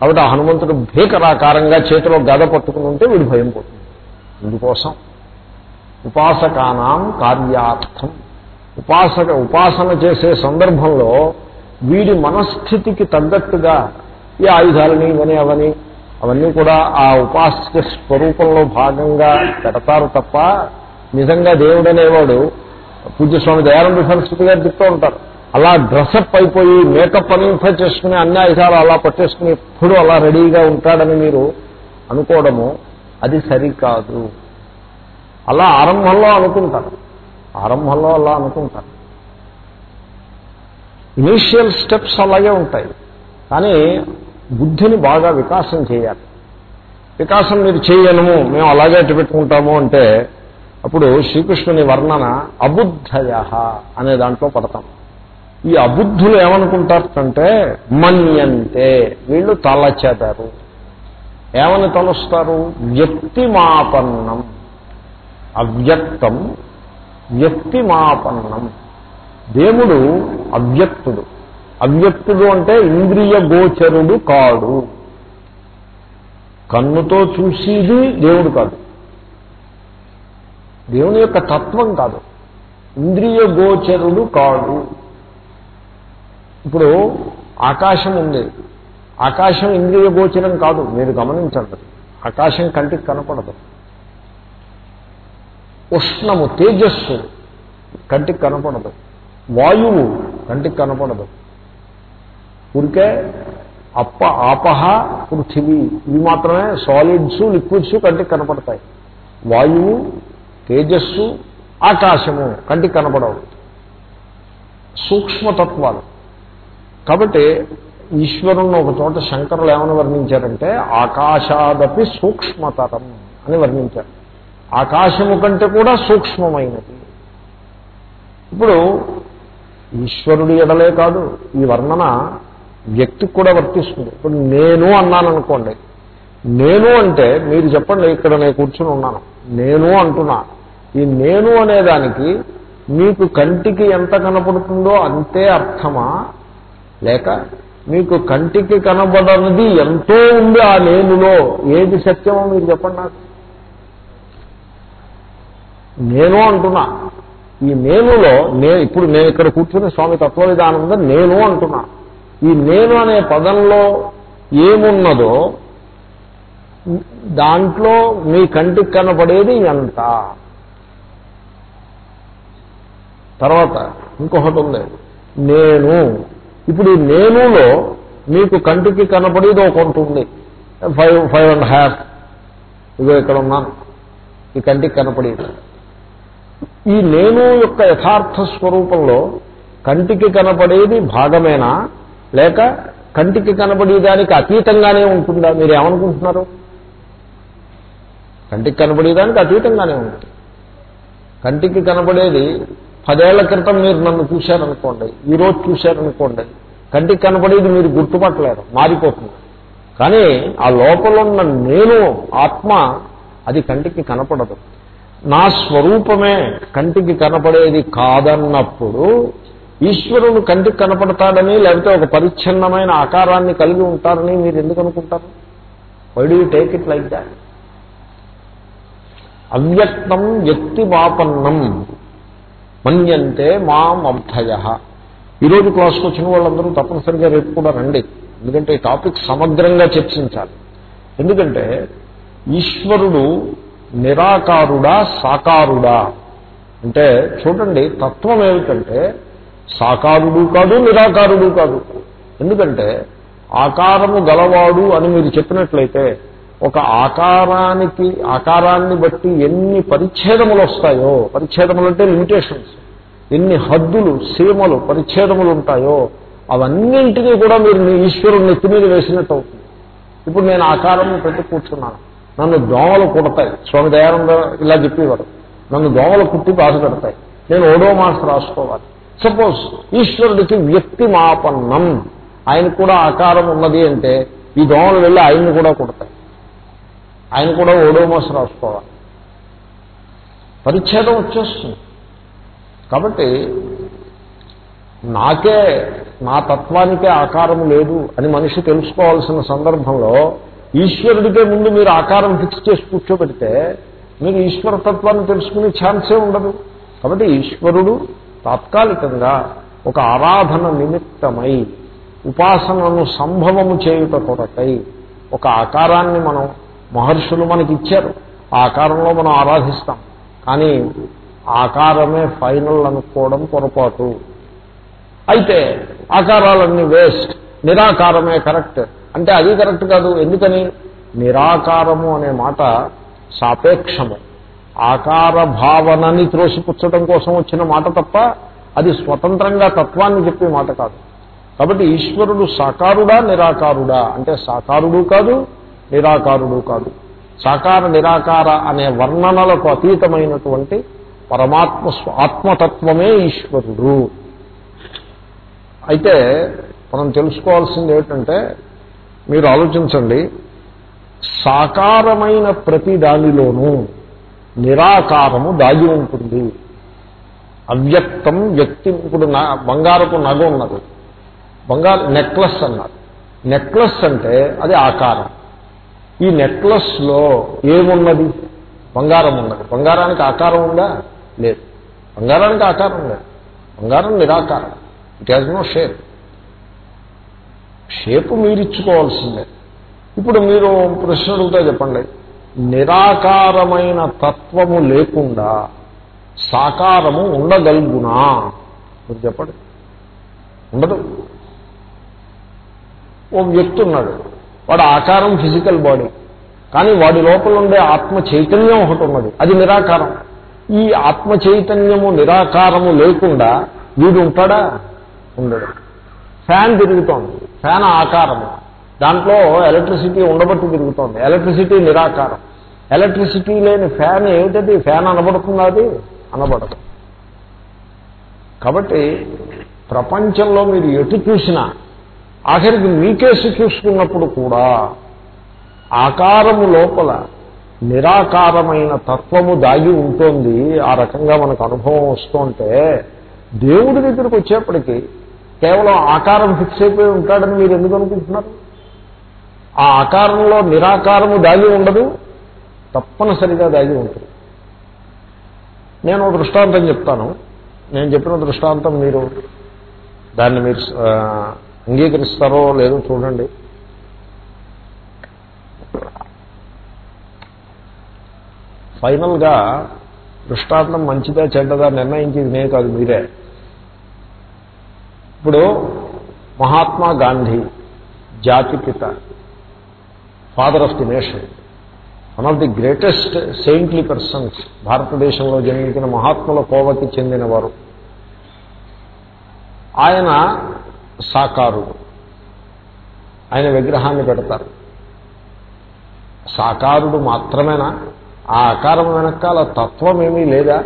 కాబట్టి ఆ హనుమంతుడు భీకరాకారంగా చేతిలో గద పట్టుకుని ఉంటే వీడి భయం పోతుంది. ఇందుకోసం ఉపాసకానాం కార్యార్థం. ఉపాసక ఉపాసన చేసే సందర్భంలో వీడి మనస్థితికి తగ్గట్టుగా ఈ ఆయుధాలని ఇవని అవని అవన్నీ కూడా ఆ ఉపాస్య స్వరూపంలో భాగంగా పెడతారు తప్ప నిజంగా దేవుడు అనేవాడు పూజ్యస్వామి దయానంద సరస్వతి గారు చెప్తూ ఉంటారు. అలా డ్రెస్అప్ అయిపోయి మేకప్ అంతా చేసుకుని అన్ని ఆయుధాలు అలా పట్టేసుకుని ఎప్పుడు అలా రెడీగా ఉంటాడని మీరు అనుకోవడము అది సరికాదు. అలా ఆరంభంలో అనుకుంటారు. ఆరంభంలో అలా అనుకుంటారు. ఇనీషియల్ స్టెప్స్ అలాగే ఉంటాయి. కానీ బుద్ధిని బాగా వికాసం చేయాలి. వికాసం మీరు చేయను మేము అలాగే అట్టు పెట్టుకుంటాము అంటే అప్పుడు శ్రీకృష్ణుని వర్ణన అబుద్ధయ అనే దాంట్లో పడతాం. ఈ అబుద్ధులు ఏమనుకుంటారంటే మన్యంతే వీళ్ళు తలచెదరు. ఏమని తలుస్తారు? వ్యక్తిమాపన్నం. అవ్యక్తం వ్యక్తిమాపన్నం. దేవుడు అవ్యక్తుడు. అవ్యక్తుడు అంటే ఇంద్రియ గోచరుడు కాడు. కన్నుతో చూసేది దేవుడు కాదు. దేవుని యొక్క తత్వం కాదు. ఇంద్రియ గోచరుడు కాడు. ఇప్పుడు ఆకాశం ఉంది. ఆకాశం ఇంద్రియ గోచరం కాదు. మీరు గమనించండి. ఆకాశం కంటికి కనపడదు. ఉష్ణము తేజస్సు కంటికి కనపడదు. వాయువు కంటికి కనపడదు. ఊరికే అప్ప ఆపహ పృథివీ. ఇవి మాత్రమే సాలిడ్స్ లిక్విడ్స్ కంటికి కనపడతాయి. వాయువు తేజస్సు ఆకాశము కంటికి కనపడవు. సూక్ష్మతత్వాలు. కాబట్టి ఈశ్వరుణ్ణి ఒక చోట శంకరులు ఏమని వర్ణించారంటే ఆకాశాదపి సూక్ష్మతరం అని వర్ణించారు. ఆకాశము కంటే కూడా సూక్ష్మమైనది. ఇప్పుడు ఈశ్వరుడి ఎడలే కాదు ఈ వర్ణన వ్యక్తికి కూడా వర్తిస్తుంది. ఇప్పుడు నేను అన్నాను అనుకోండి నేను అంటే మీరు చెప్పండి ఇక్కడ నేను కూర్చుని ఉన్నాను. నేను అంటున్నా. ఈ నేను అనేదానికి మీకు కంటికి ఎంత కనపడుతుందో అంతే అర్థమా? లేక మీకు కంటికి కనబడనిది ఎంతో ఉంది ఆ నేనులో? ఏది సత్యమో మీరు చెప్పండి నాకు. నేను అంటున్నా. ఈ నేనులో నేను ఇప్పుడు నేను ఇక్కడ కూర్చుని స్వామి తత్వవిధానంద నేను అంటున్నా. ఈ నేను అనే పదంలో ఏమున్నదో దాంట్లో మీ కంటికి కనపడేది ఎంత? తర్వాత ఇంకొకటి ఉంది. నేను. ఇప్పుడు ఈ నేనులో మీకు కంటికి కనపడేది ఒకటి కొంత ఉంది. Five five and half. ఇదో ఇక్కడ ఉన్నాను. ఈ కంటికి కనపడేది. ఈ నేను యొక్క యథార్థ స్వరూపంలో కంటికి కనపడేది భాగమేనా? లేక కంటికి కనబడేదానికి అతీతంగానే ఉంటుందా? మీరు ఏమనుకుంటున్నారు కంటికి కనబడేదానికి అతీతంగానే ఉంటుంది. కంటికి కనబడేది పదేళ్ళ క్రితం మీరు నన్ను చూశారనుకోండి ఈరోజు చూశారనుకోండి కంటికి కనపడేది మీరు గుర్తుపట్టలేరు మారిపోతుంది. కానీ ఆ లోపల ఉన్న నేను ఆత్మ అది కంటికి కనపడదు. నా స్వరూపమే కంటికి కనపడేది కాదన్నప్పుడు ఈశ్వరుడు కంటికి కనపడతాడని లేకపోతే ఒక పరిచ్ఛిన్నమైన ఆకారాన్ని కలిగి ఉంటారని మీరు ఎందుకు అనుకుంటారు? Why do you take it like that అవ్యక్తం వ్యక్తివాపన్నం మన్యంతే మాం అబ్ధయ. ఈరోజు క్లాస్కి వచ్చిన వాళ్ళందరూ తప్పనిసరిగా రేపు కూడా రండి. ఎందుకంటే ఈ టాపిక్ సమగ్రంగా చర్చించాలి. ఎందుకంటే ఈశ్వరుడు నిరాకారుడా సాకారుడా? అంటే చూడండి తత్వం ఏమిటంటే సాకారుడు కాదు నిరాకారుడు కాదు. ఎందుకంటే ఆకారము గలవాడు అని మీరు చెప్పినట్లయితే ఒక ఆకారానికి ఆకారాన్ని బట్టి ఎన్ని పరిచ్ఛేదములు వస్తాయో పరిచ్ఛేదములు అంటే లిమిటేషన్స్ ఎన్ని హద్దులు సీమలు పరిచ్ఛేదములు ఉంటాయో అవన్నింటినీ కూడా మీరు మీ ఈశ్వరుని నెత్తి మీద వేసినట్టు అవుతుంది. ఇప్పుడు నేను ఆకారం పెట్టి కూర్చున్నాను. నన్ను దోమలు కుడతాయి. స్వామి దయానంద ఇలా చెప్పేవారు. నన్ను దోమలు కుట్టి బాధ పెడతాయి. నేను ఓడో మాస్ రాసుకోవాలి. సపోజ్ ఈశ్వరుడికి వ్యక్తి మాపన్నం ఆయన కూడా ఆకారం ఉన్నది అంటే ఈ దోమలు వెళ్ళి ఆయన్ని కూడా కుడతాయి. ఆయన కూడా ఓడోమాస్ రాసుకోవాలి. పరిచ్ఛేదం వచ్చేస్తుంది. కాబట్టి నాకే నా తత్వానికే ఆకారం లేదు అని మనిషి తెలుసుకోవాల్సిన సందర్భంలో ఈశ్వరుడికే ముందు మీరు ఆకారం ఫిక్స్ చేసి కూర్చోబెడితే మీరు ఈశ్వర తత్వాన్ని తెలుసుకునే ఛాన్సే ఉండదు. కాబట్టి ఈశ్వరుడు తాత్కాలికంగా ఒక ఆరాధన నిమిత్తమై ఉపాసనను సంభవము చేయుట కొరకై ఒక ఆకారాన్ని మనం మహర్షులు మనకి ఇచ్చారు. ఆ ఆకారంలో మనం ఆరాధిస్తాం. కానీ ఆకారమే ఫైనల్ అనుకోవడం పొరపాటు. అయితే ఆకారాలన్నీ వేస్ట్. నిరాకారమే కరెక్ట్. అంటే అది కరెక్ట్ కాదు. ఎందుకని? నిరాకారము అనే మాట సాపేక్షము. ఆకార భావనని త్రోసిపుచ్చడం కోసం వచ్చిన మాట తప్ప అది స్వతంత్రంగా తత్వాన్ని చెప్పే మాట కాదు. కాబట్టి ఈశ్వరుడు సాకారుడా నిరాకారుడా? అంటే సాకారుడు కాదు నిరాకారుడు కాదు. సాకార నిరాకార అనే వర్ణనలకు అతీతమైనటువంటి పరమాత్మ ఆత్మతత్వమే ఈశ్వరుడు. అయితే మనం తెలుసుకోవాల్సింది ఏమిటంటే మీరు ఆలోచించండి సాకారమైన ప్రతి దానిలోనూ నిరాకారము దాగి ఉంటుంది. అవ్యక్తం వ్యక్తి ఇప్పుడు బంగారపు నగ ఉన్నది. బంగారు నెక్లెస్ అన్నారు. నెక్లెస్ అంటే అది ఆకారం. ఈ నెక్లెస్లో ఏమున్నది? బంగారం ఉన్నది. బంగారానికి ఆకారం ఉందా? లేదు. బంగారానికి ఆకారం లేదు. బంగారం నిరాకారం. It has no shape shape మీరిచ్చుకోవాల్సిందే ఇప్పుడు మీరు ప్రశ్న అడుగుతా చెప్పండి. నిరాకారమైన తత్వము లేకుండా సాకారము ఉండగలుగునా? మీరు చెప్పండి. ఉండదు. ఓ వ్యక్తి ఉన్నాడు. వాడు ఆకారం ఫిజికల్ బాడీ. కానీ వాడి లోపల ఉండే ఆత్మ చైతన్యం ఒకటి ఉన్నది. అది నిరాకారం. ఈ ఆత్మ చైతన్యము నిరాకారము లేకుండా వీడు ఉంటాడా? ఉండడు. ఫ్యాన్ తిరుగుతోంది. ఫ్యాన్ ఆకారము. దాంట్లో ఎలక్ట్రిసిటీ ఉండబట్టి తిరుగుతోంది. ఎలక్ట్రిసిటీ నిరాకారం. ఎలక్ట్రిసిటీ లేని ఫ్యాన్ ఏమిటది? ఫ్యాన్ అనబడుతుందా అది? అనబడదు. కాబట్టి ప్రపంచంలో మీరు ఎటు చూసినా ఆఖరికి మీకేసి చూసుకున్నప్పుడు కూడా ఆకారము లోపల నిరాకారమైన తత్వము దాగి ఉంటుంది. ఆ రకంగా మనకు అనుభవం వస్తుంటే దేవుడి దగ్గరికి వచ్చేప్పటికీ కేవలం ఆకారం ఫిక్స్ అయిపోయి ఉంటాడని మీరు ఎందుకు అనుకుంటున్నారు? ఆ ఆకారంలో నిరాకారము దాగి ఉండదు తప్పనిసరిగా దాగి ఉంటుంది. నేను దృష్టాంతం చెప్తాను. నేను చెప్పిన దృష్టాంతం మీరు దాన్ని మీరు అంగీకరిస్తారో లేదో చూడండి. ఫైనల్గా దృష్టాంతం మంచిదా చెడ్డదా నిర్ణయించేది నేను కాదు మీరే. ఇప్పుడు మహాత్మా గాంధీ జాతిపిత. Father of the nation one of the greatest saintly persons భారతదేశంలో జన్మించిన మహాత్ముల కోవకి చెందినవారు. ఆయన సాకారుడు. ఆయన విగ్రహాన్ని పెడతారు. సాకారుడు మాత్రమేనా? ఆ ఆకారం వెనకాల తత్వం ఏమీ లేదా?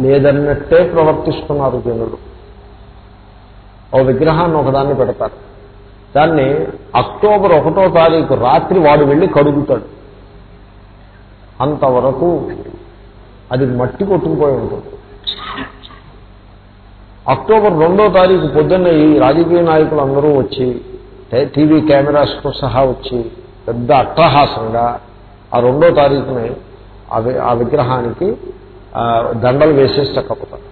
లేదన్నట్టే ప్రవర్తిస్తున్నారు జనులు. ఓ విగ్రహాన్ని ఒకదాన్ని పెడతారు. దాన్ని అక్టోబర్ ఒకటో తారీఖు రాత్రి వాడు వెళ్ళి కడుగుతాడు. అంతవరకు అది మట్టి కొట్టుకుపోయి ఉంటుంది. అక్టోబర్ రెండో తారీఖు పొద్దున్న ఈ రాజకీయ నాయకులు అందరూ వచ్చి టీవీ కెమెరాస్తో సహా వచ్చి పెద్ద అట్టహాసంగా ఆ రెండో తారీఖుని ఆ విగ్రహానికి దండలు వేసేసి చక్కపోతారు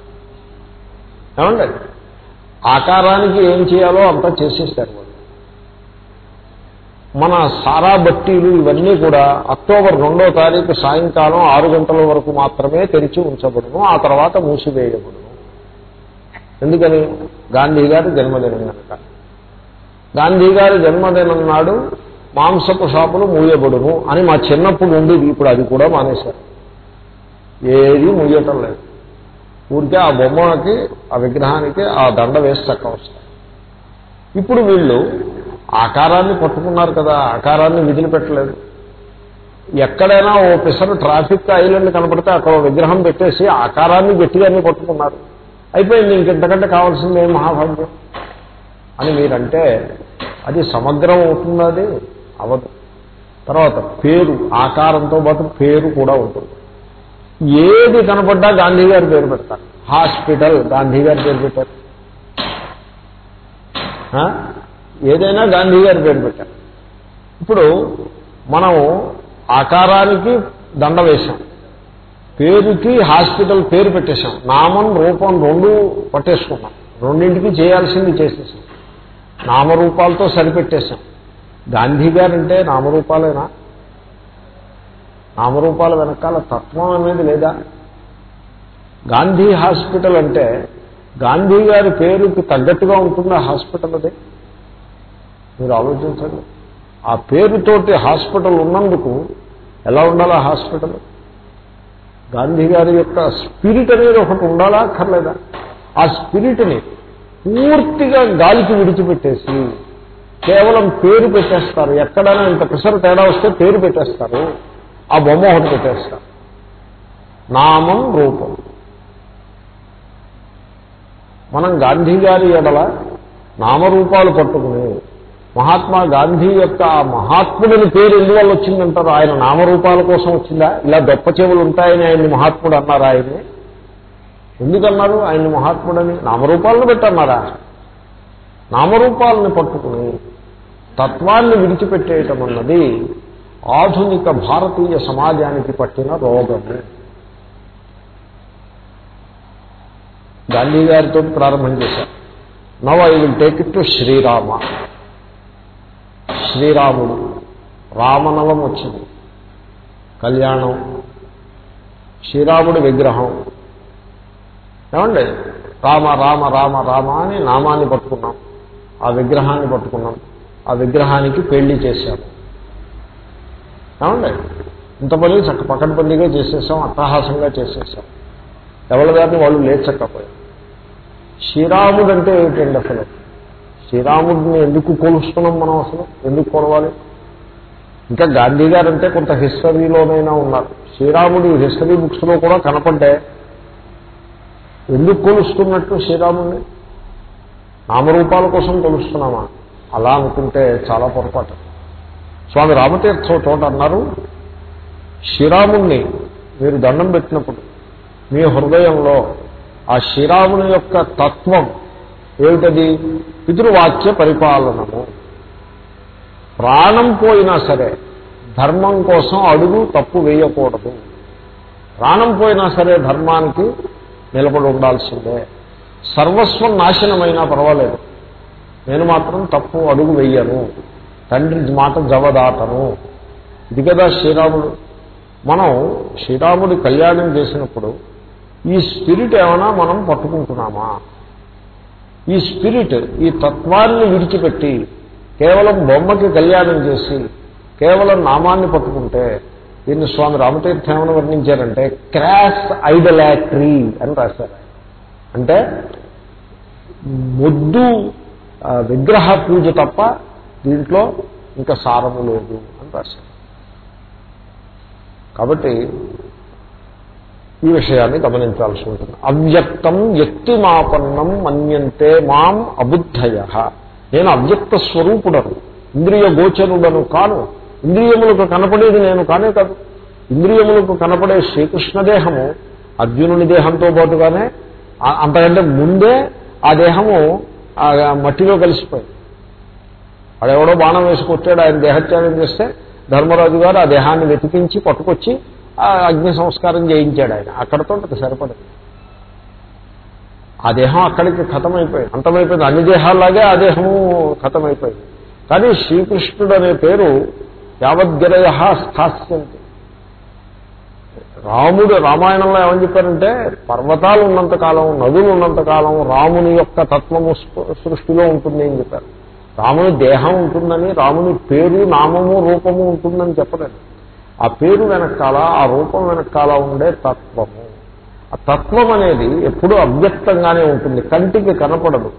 ఏమండి? ఆకారానికి ఏం చేయాలో అంతా చేసేస్తారు మన సారా బట్టీలు ఇవన్నీ కూడా అక్టోబర్ రెండో తారీఖు సాయంకాలం ఆరు గంటల వరకు మాత్రమే తెరిచి ఉంచబడును ఆ తర్వాత మూసివేయబడును. ఎందుకని? గాంధీ గారి జన్మదినం కనుక. గాంధీ గారి జన్మదినం నాడు మాంసపు షాపులు మూయబడును అని మా చిన్నప్పుడు ఉండేది ఇప్పుడు అది కూడా మానేశారు. ఏది మూయటం లేదు. ఊరికే ఆ బొమ్మకి ఆ విగ్రహానికి ఆ దండ వేసి చక్క వస్తాయి. ఇప్పుడు వీళ్ళు ఆకారాన్ని పట్టుకున్నారు కదా ఆకారాన్ని విధులు పెట్టలేదు ఎక్కడైనా ఓ పిసరు ట్రాఫిక్ ఐలండ్ కనపడితే అక్కడ విగ్రహం పెట్టేసి ఆకారాన్ని గట్టిగానే పట్టుకున్నారు. అయిపోయింది ఇంకెంతకంటే కావాల్సింది ఏం మహాభాగ్యం? అని మీరంటే అది సమగ్రం అవుతుంది అది? అవదు తర్వాత పేరు ఆకారంతో పాటు పేరు కూడా ఉంటుంది. ఏది కనపడ్డా గాంధీ గారి పేరు పెడతారు. హాస్పిటల్ గాంధీ గారి పేరు పెట్టారు. ఏదైనా గాంధీ గారి పేరు పెట్టారు ఇప్పుడు మనం ఆకారానికి దండ వేశాం. పేరుకి హాస్పిటల్ పేరు పెట్టేశాం. నామం రూపం రెండు పట్టేసుకున్నాం. రెండింటికి చేయాల్సింది చేసేసాం. నామరూపాలతో సరిపెట్టేశాం. గాంధీ గారంటే నామరూపాలేనా? నామరూపాల వెనకాల తత్వం అనేది లేదా? గాంధీ హాస్పిటల్ అంటే గాంధీ గారి పేరుకి తగ్గట్టుగా ఉంటుందా హాస్పిటల్ అది? మీరు ఆలోచించండి. ఆ పేరుతోటి హాస్పిటల్ ఉన్నందుకు ఎలా ఉండాలి హాస్పిటల్? గాంధీ గారి యొక్క స్పిరిట్ అనేది ఒకటి ఉండాలా అక్కర్లేదా? ఆ స్పిరిట్ని పూర్తిగా గాలికి విడిచిపెట్టేసి కేవలం పేరు పెట్టేస్తారు. ఎక్కడైనా ఇంత పిసరు తేడా వస్తే పేరు పెట్టేస్తారు. ఆ బొమ్మ ఒకటి పెట్టేస్తారు. నామం రూపం. మనం గాంధీ గారి ఎడల నామరూపాలు పట్టుకుని మహాత్మా గాంధీ యొక్క ఆ మహాత్ముడిని పేరు ఎందువల్ల వచ్చిందంటారు? ఆయన నామరూపాల కోసం వచ్చిందా? ఇలా గొప్ప చెవులు ఉంటాయని ఆయన్ని మహాత్ముడు అన్నారు ఆయన్ని ఎందుకన్నారు? ఆయన్ని మహాత్ముడని నామరూపాలను పెట్టన్నారా? నామరూపాలను పట్టుకుని తత్వాన్ని విడిచిపెట్టేయటం అన్నది ఆధునిక భారతీయ సమాజానికి పట్టిన రోగము. గాంధీ గారితో ప్రారంభం చేశారు. Now I will take it to Srirama. శ్రీరాముడు. రామనవం వచ్చింది. కళ్యాణం. శ్రీరాముడి విగ్రహం. ఏమండి? రామ రామ రామ రామ అని నామాన్ని పట్టుకున్నాం. ఆ విగ్రహాన్ని పట్టుకున్నాం. ఆ విగ్రహానికి పెళ్ళి చేశాము ఏమండి? ఇంత పని చక్క పక్కన పల్లిగా చేసేసాం అట్టహాసంగా చేసేసాం. ఎవరి దాన్ని వాళ్ళు లేచక్కపోయారు శ్రీరాముడు అంటే ఏమిటండి అసలు? శ్రీరాముడిని ఎందుకు కొలుస్తున్నాం మనం అసలు? ఎందుకు కొలవాలి? ఇంకా గాంధీ గారు అంటే కొంత హిస్టరీలోనైనా ఉన్నారు. శ్రీరాముడు హిస్టరీ బుక్స్లో కూడా కనపడ్డే ఎందుకు కొలుస్తున్నట్టు శ్రీరాముడిని నామరూపాల కోసం కొలుస్తున్నామా? అలా అనుకుంటే చాలా పొరపాటు. స్వామి రామతీర్థ చోట అన్నారు శ్రీరాముణ్ణి మీరు దండం పెట్టినప్పుడు మీ హృదయంలో ఆ శ్రీరాముని యొక్క తత్వం ఏమిటది? పితృవాక్య పరిపాలనము. ప్రాణం పోయినా సరే ధర్మం కోసం అడుగు తప్పు వేయకూడదు. ప్రాణం పోయినా సరే ధర్మానికి నిలబడి ఉండాల్సిందే. సర్వస్వం నాశనమైనా పర్వాలేదు. నేను మాత్రం తప్పు అడుగు వెయ్యను తండ్రి మాట జవదాటను ఇది కదా శ్రీరాముడు. మనం శ్రీరాముడి కళ్యాణం చేసినప్పుడు ఈ స్పిరిట్ ఏమైనా మనం పట్టుకుంటున్నామా? ఈ స్పిరిట్ ఈ తత్వాన్ని విడిచిపెట్టి కేవలం బొమ్మకి కళ్యాణం చేసి కేవలం నామాన్ని పట్టుకుంటే దీన్ని స్వామి రామతీర్థ ఏమని వర్ణించారంటే క్రాస్ ఐడలాట్రీ అని రాశారు అంటే మొద్దు విగ్రహ పూజ తప్ప దీంట్లో ఇంకా సారము లేదు అని రాశారు. కాబట్టి ఈ విషయాన్ని గమనించాల్సి ఉంటుంది. అవ్యక్తం వ్యక్తిమాపన్నం మన్యంతే మాం అబుద్ధయ. నేను అవ్యక్త స్వరూపుడను ఇంద్రియ గోచరుడను కాను. ఇంద్రియములకు కనపడేది నేను కానే కాదు. ఇంద్రియములకు కనపడే శ్రీకృష్ణ దేహము అర్జునుని దేహంతో పాటుగానే అంతకంటే ముందే ఆ దేహము ఆ మట్టిలో కలిసిపోయింది. వాడెవడో బాణం వేసి కొట్టాడు ఆయన దేహత్యాగం చేస్తే ధర్మరాజు గారు ఆ దేహాన్ని వెతికించి పట్టుకొచ్చి అగ్ని సంస్కారం చేయించాడు ఆయన. అక్కడతో సరిపడదు. ఆ దేహం అక్కడికి ఖతమైపోయింది అంతమైపోయింది. అన్ని దేహాల్లాగే ఆ దేహము ఖతమైపోయింది కానీ శ్రీకృష్ణుడు అనే పేరు యావద్గిరయ స్థాస్యంతి. రాముడు రామాయణంలో ఏమని చెప్పారంటే పర్వతాలు ఉన్నంతకాలం నదులు ఉన్నంతకాలం రాముని యొక్క తత్వము సృష్టిలో ఉంటుంది అని చెప్పారు. రాముని దేహం ఉంటుందని రాముని పేరు నామము రూపము ఉంటుందని చెప్పలేదు. ఆ పేరు వెనకాల ఆ రూపం వెనకాల ఉండే తత్వము. ఆ తత్వం అనేది ఎప్పుడూ అవ్యక్తంగానే ఉంటుంది కంటికి కనపడదు.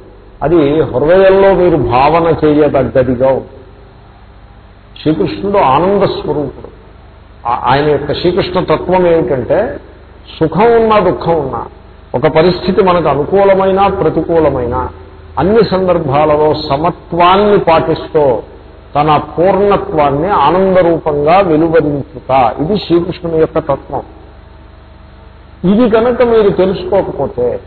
అది హృదయంలో మీరు భావన చేయదగ్గదిగా ఉంటుంది. శ్రీకృష్ణుడు ఆనంద స్వరూపుడు. ఆయన యొక్క శ్రీకృష్ణ తత్వం ఏమిటంటే సుఖం ఉన్నా దుఃఖం ఉన్నా ఒక పరిస్థితి మనకు అనుకూలమైన ప్రతికూలమైన అన్ని సందర్భాలలో సమత్వాన్ని పాటిస్తూ తన పూర్ణత్వాన్ని ఆనందరూపంగా వెలువరించుట. ఇది శ్రీకృష్ణుని యొక్క తత్వం. ఇది కనుక మీరు తెలుసుకోకపోతే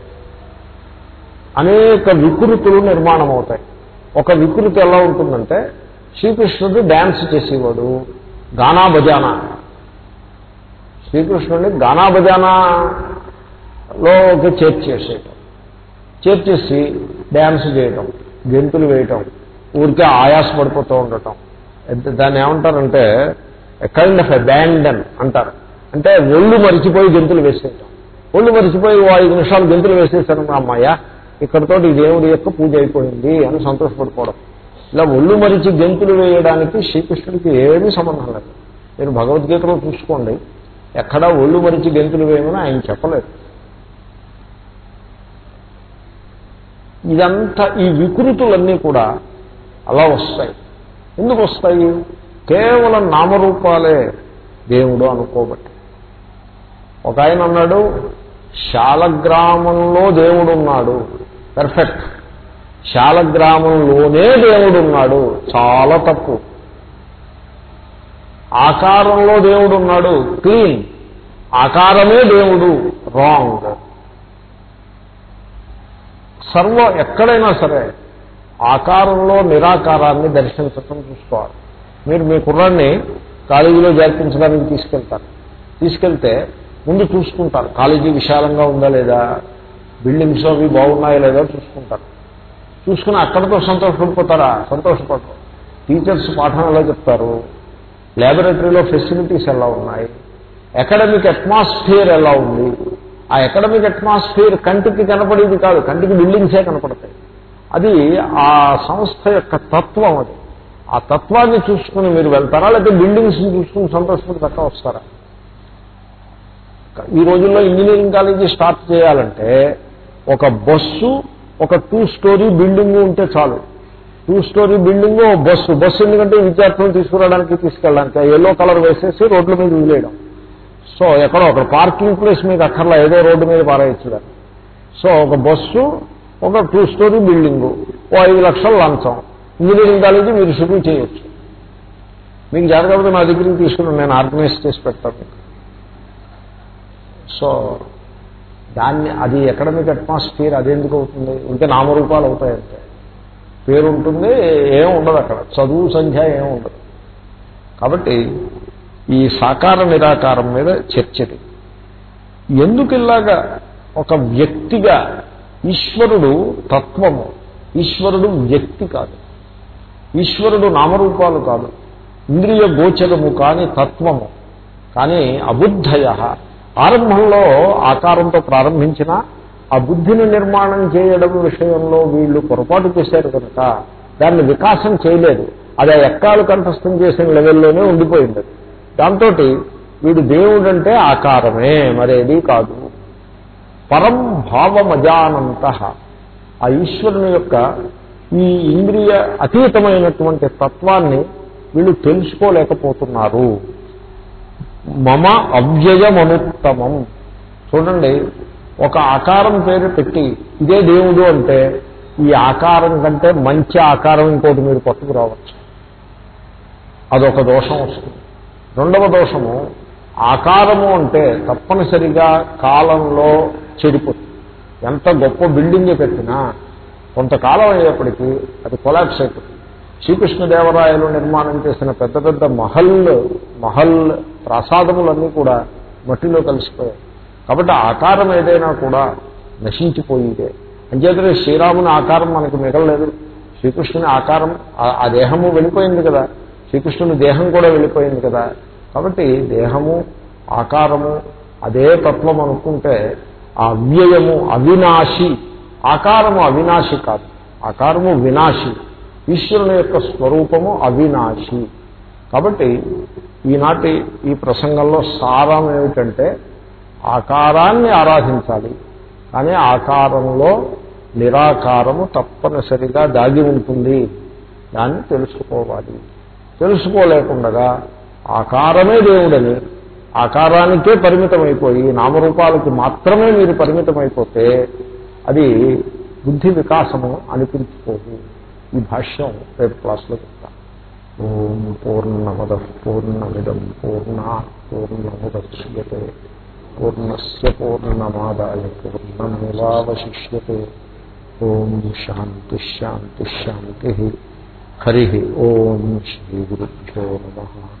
అనేక వికృతులు నిర్మాణం అవుతాయి ఒక వికృతి ఎలా ఉంటుందంటే శ్రీకృష్ణుడు డ్యాన్స్ చేసేవాడు గానా బజానా. శ్రీకృష్ణుడిని గానా బజానాలోకి చేర్చేసేయటం. చేర్చేసి డ్యాన్స్ చేయటం గెంతులు వేయటం. ఊరికే ఆయాస పడిపోతూ ఉండటం దాన్ని ఏమంటారంటే కైండ్ ఆఫ్ అబ్యాండన్ అంటారు. అంటే ఒళ్ళు మరిచిపోయి గెంతులు వేసేయటం. ఒళ్ళు మరిచిపోయి ఐదు నిమిషాలు గెంతులు వేసేసాను మా అమ్మాయ ఇక్కడతో ఈ దేవుడి యొక్క పూజ అయిపోయింది అని సంతోషపడిపోవడం. ఇలా ఒళ్ళు మరిచి గెంతులు వేయడానికి శ్రీకృష్ణుడికి ఏమీ సంబంధం లేదు. మీరు భగవద్గీతలో చూసుకోండి. ఎక్కడా ఒళ్ళు మరిచి గెంతులు వేయమని ఆయన చెప్పలేదు. ఇదంతా ఈ వికృతులన్నీ కూడా అలా వస్తాయి. ఎందుకు వస్తాయి? కేవలం నామరూపాలే దేవుడు అనుకోబట్టి. ఒక ఆయన అన్నాడు శాలగ్రామంలో దేవుడు ఉన్నాడు పెర్ఫెక్ట్ శాలగ్రామంలోనే దేవుడున్నాడు. చాలా తప్పు. ఆకారంలో దేవుడున్నాడు. క్లీన్ ఆకారమే దేవుడు. రాంగ్ సర్వ ఎక్కడైనా సరే ఆకారంలో నిరాకారాన్ని దర్శించటం చూసుకోవాలి. మీరు మీ కుర్రాన్ని కాలేజీలో జరిపించడానికి తీసుకెళ్తారు. తీసుకెళ్తే ముందు చూసుకుంటారు. కాలేజీ విశాలంగా ఉందా లేదా? బిల్డింగ్స్ అవి బాగున్నాయా లేదా చూసుకుంటారు. చూసుకుని అక్కడితో సంతోషపడిపోతారా? సంతోషపడరు. టీచర్స్ పాఠం ఎలా చెప్తారు? ల్యాబొరేటరీలో ఫెసిలిటీస్ ఎలా ఉన్నాయి? అకాడమిక్ అట్మాస్ఫియర్ ఎలా ఉంది? ఆ అకాడమిక్ అట్మాస్ఫియర్ కంటికి కనపడేది కాదు. కంటికి బిల్డింగ్సే కనపడతాయి. అది ఆ సంస్థ యొక్క తత్వం అది. ఆ తత్వాన్ని చూసుకుని మీరు వెళ్తారా? లేకపోతే బిల్డింగ్స్ని చూసుకుని సంతోషపడి తక్కువ వస్తారా? ఈ రోజుల్లో ఇంజనీరింగ్ కాలేజీ స్టార్ట్ చేయాలంటే ఒక బస్సు ఒక టూ స్టోరీ బిల్డింగ్ ఉంటే చాలు. Two story building bus. Bus ఎందుకంటే విద్యార్థులను తీసుకురావడానికి తీసుకెళ్ళడానికి. ఎల్లో కలర్ వేసేసి రోడ్ల మీద వదిలేయడం. సో ఎక్కడో ఒక పార్కింగ్ ప్లేస్ మీద అక్కర్లా ఏదో రోడ్డు మీద పారేయచ్చు సో ఒక బస్సు ఒక టూ స్టోరీ బిల్డింగు ఓ ఐదు లక్షల లంచం. ఇంజనీరింగ్ కాలేజీ మీరు షురూ చేయొచ్చు. మీకు జరగకపోతే నా దగ్గరికి తీసుకుని నేను ఆర్గనైజ్ చేసి పెడతాను మీకు. సో దాన్ని అది ఎకడమిక్ అట్మాస్ఫియర్ అదెందుకు అవుతుంది? ఉంటే నామరూపాలు అవుతాయంటే పేరు ఉంటుంది ఏం ఉండదు అక్కడ. చదువు సంఖ్య ఏం ఉండదు. కాబట్టి ఈ సాకార నిరాకారం మీద చర్చది ఎందుకు ఇలాగా ఒక వ్యక్తిగా ఈశ్వరుడు తత్వము. ఈశ్వరుడు వ్యక్తి కాదు. ఈశ్వరుడు నామరూపాలు కాదు. ఇంద్రియ గోచరము కాని తత్వము. కానీ అబుద్ధయ. ఆరంభంలో ఆకారంతో ప్రారంభించిన ఆ బుద్ధిని నిర్మాణం చేయడం విషయంలో వీళ్ళు పొరపాటు చేశారు కనుక దాన్ని వికాసం చేయలేదు. అది ఎక్కాలు కంఠస్థం చేసిన లెవెల్లోనే ఉండిపోయింది. దాంతో వీడు దేవుడంటే ఆకారమే మరేది కాదు. పరం భావమజానంత. ఆ ఈశ్వరుని యొక్క ఈ ఇంద్రియ అతీతమైనటువంటి తత్వాన్ని వీళ్ళు తెలుసుకోలేకపోతున్నారు. మమ అవ్యయమనుత్తమం. చూడండి ఒక ఆకారం పేరు పెట్టి ఇదే దేవుడు అంటే ఈ ఆకారం కంటే మంచి ఆకారం ఇంకోటి మీరు పట్టుకురావచ్చు. అదొక దోషం వస్తుంది. రెండవ దోషము ఆకారము అంటే తప్పనిసరిగా కాలంలో చెడిపోతుంది. ఎంత గొప్ప బిల్డింగ్ పెట్టినా కొంతకాలం అయ్యేప్పటికీ అది కొలాప్స్ అయిపోతుంది. శ్రీకృష్ణదేవరాయలు నిర్మాణం చేసిన పెద్ద పెద్ద మహల్ మహల్ ప్రసాదములన్నీ కూడా మట్టిలో కలిసిపోయాయి. కాబట్టి ఆకారం ఏదైనా కూడా నశించిపోయిదే. అంచేతనే శ్రీరాముని ఆకారం మనకు మిగలలేదు. శ్రీకృష్ణుని ఆకారం ఆ దేహము వెళ్ళిపోయింది కదా. శ్రీకృష్ణుని దేహం కూడా వెళ్ళిపోయింది కదా. కాబట్టి దేహము ఆకారము అదే తత్వం అనుకుంటే ఆ అవ్యయము అవినాశి. ఆకారము అవినాశి కాదు. ఆకారము వినాశి. ఈశ్వరుని యొక్క స్వరూపము అవినాశి. కాబట్టి ఈనాటి ఈ ప్రసంగంలో సారం ఏమిటంటే ఆకారాన్ని ఆరాధించాలి. కానీ ఆకారంలో నిరాకారము తప్పనిసరిగా దాగి ఉంటుంది. దాన్ని తెలుసుకోవాలి. తెలుసుకోలేకుండగా ఆకారమే దేవుడని. ఆకారానికే పరిమితమైపోయి నామరూపాలకి మాత్రమే మీరు పరిమితమైపోతే అది బుద్ధి వికాసము అనిపించుకోదు. ఈ భాష్యం రేపు క్లాస్లో చెప్తాను ఓం పూర్ణమద పూర్ణమిదం పూర్ణ పూర్ణముద్యతే. పూర్ణస్ పూర్ణమాదాయ పూర్ణమేవాశిష్యతే ఓం శాంతి శాంతి శాంతి. హరి ఓం శ్రీ గురుభ్యో నమ.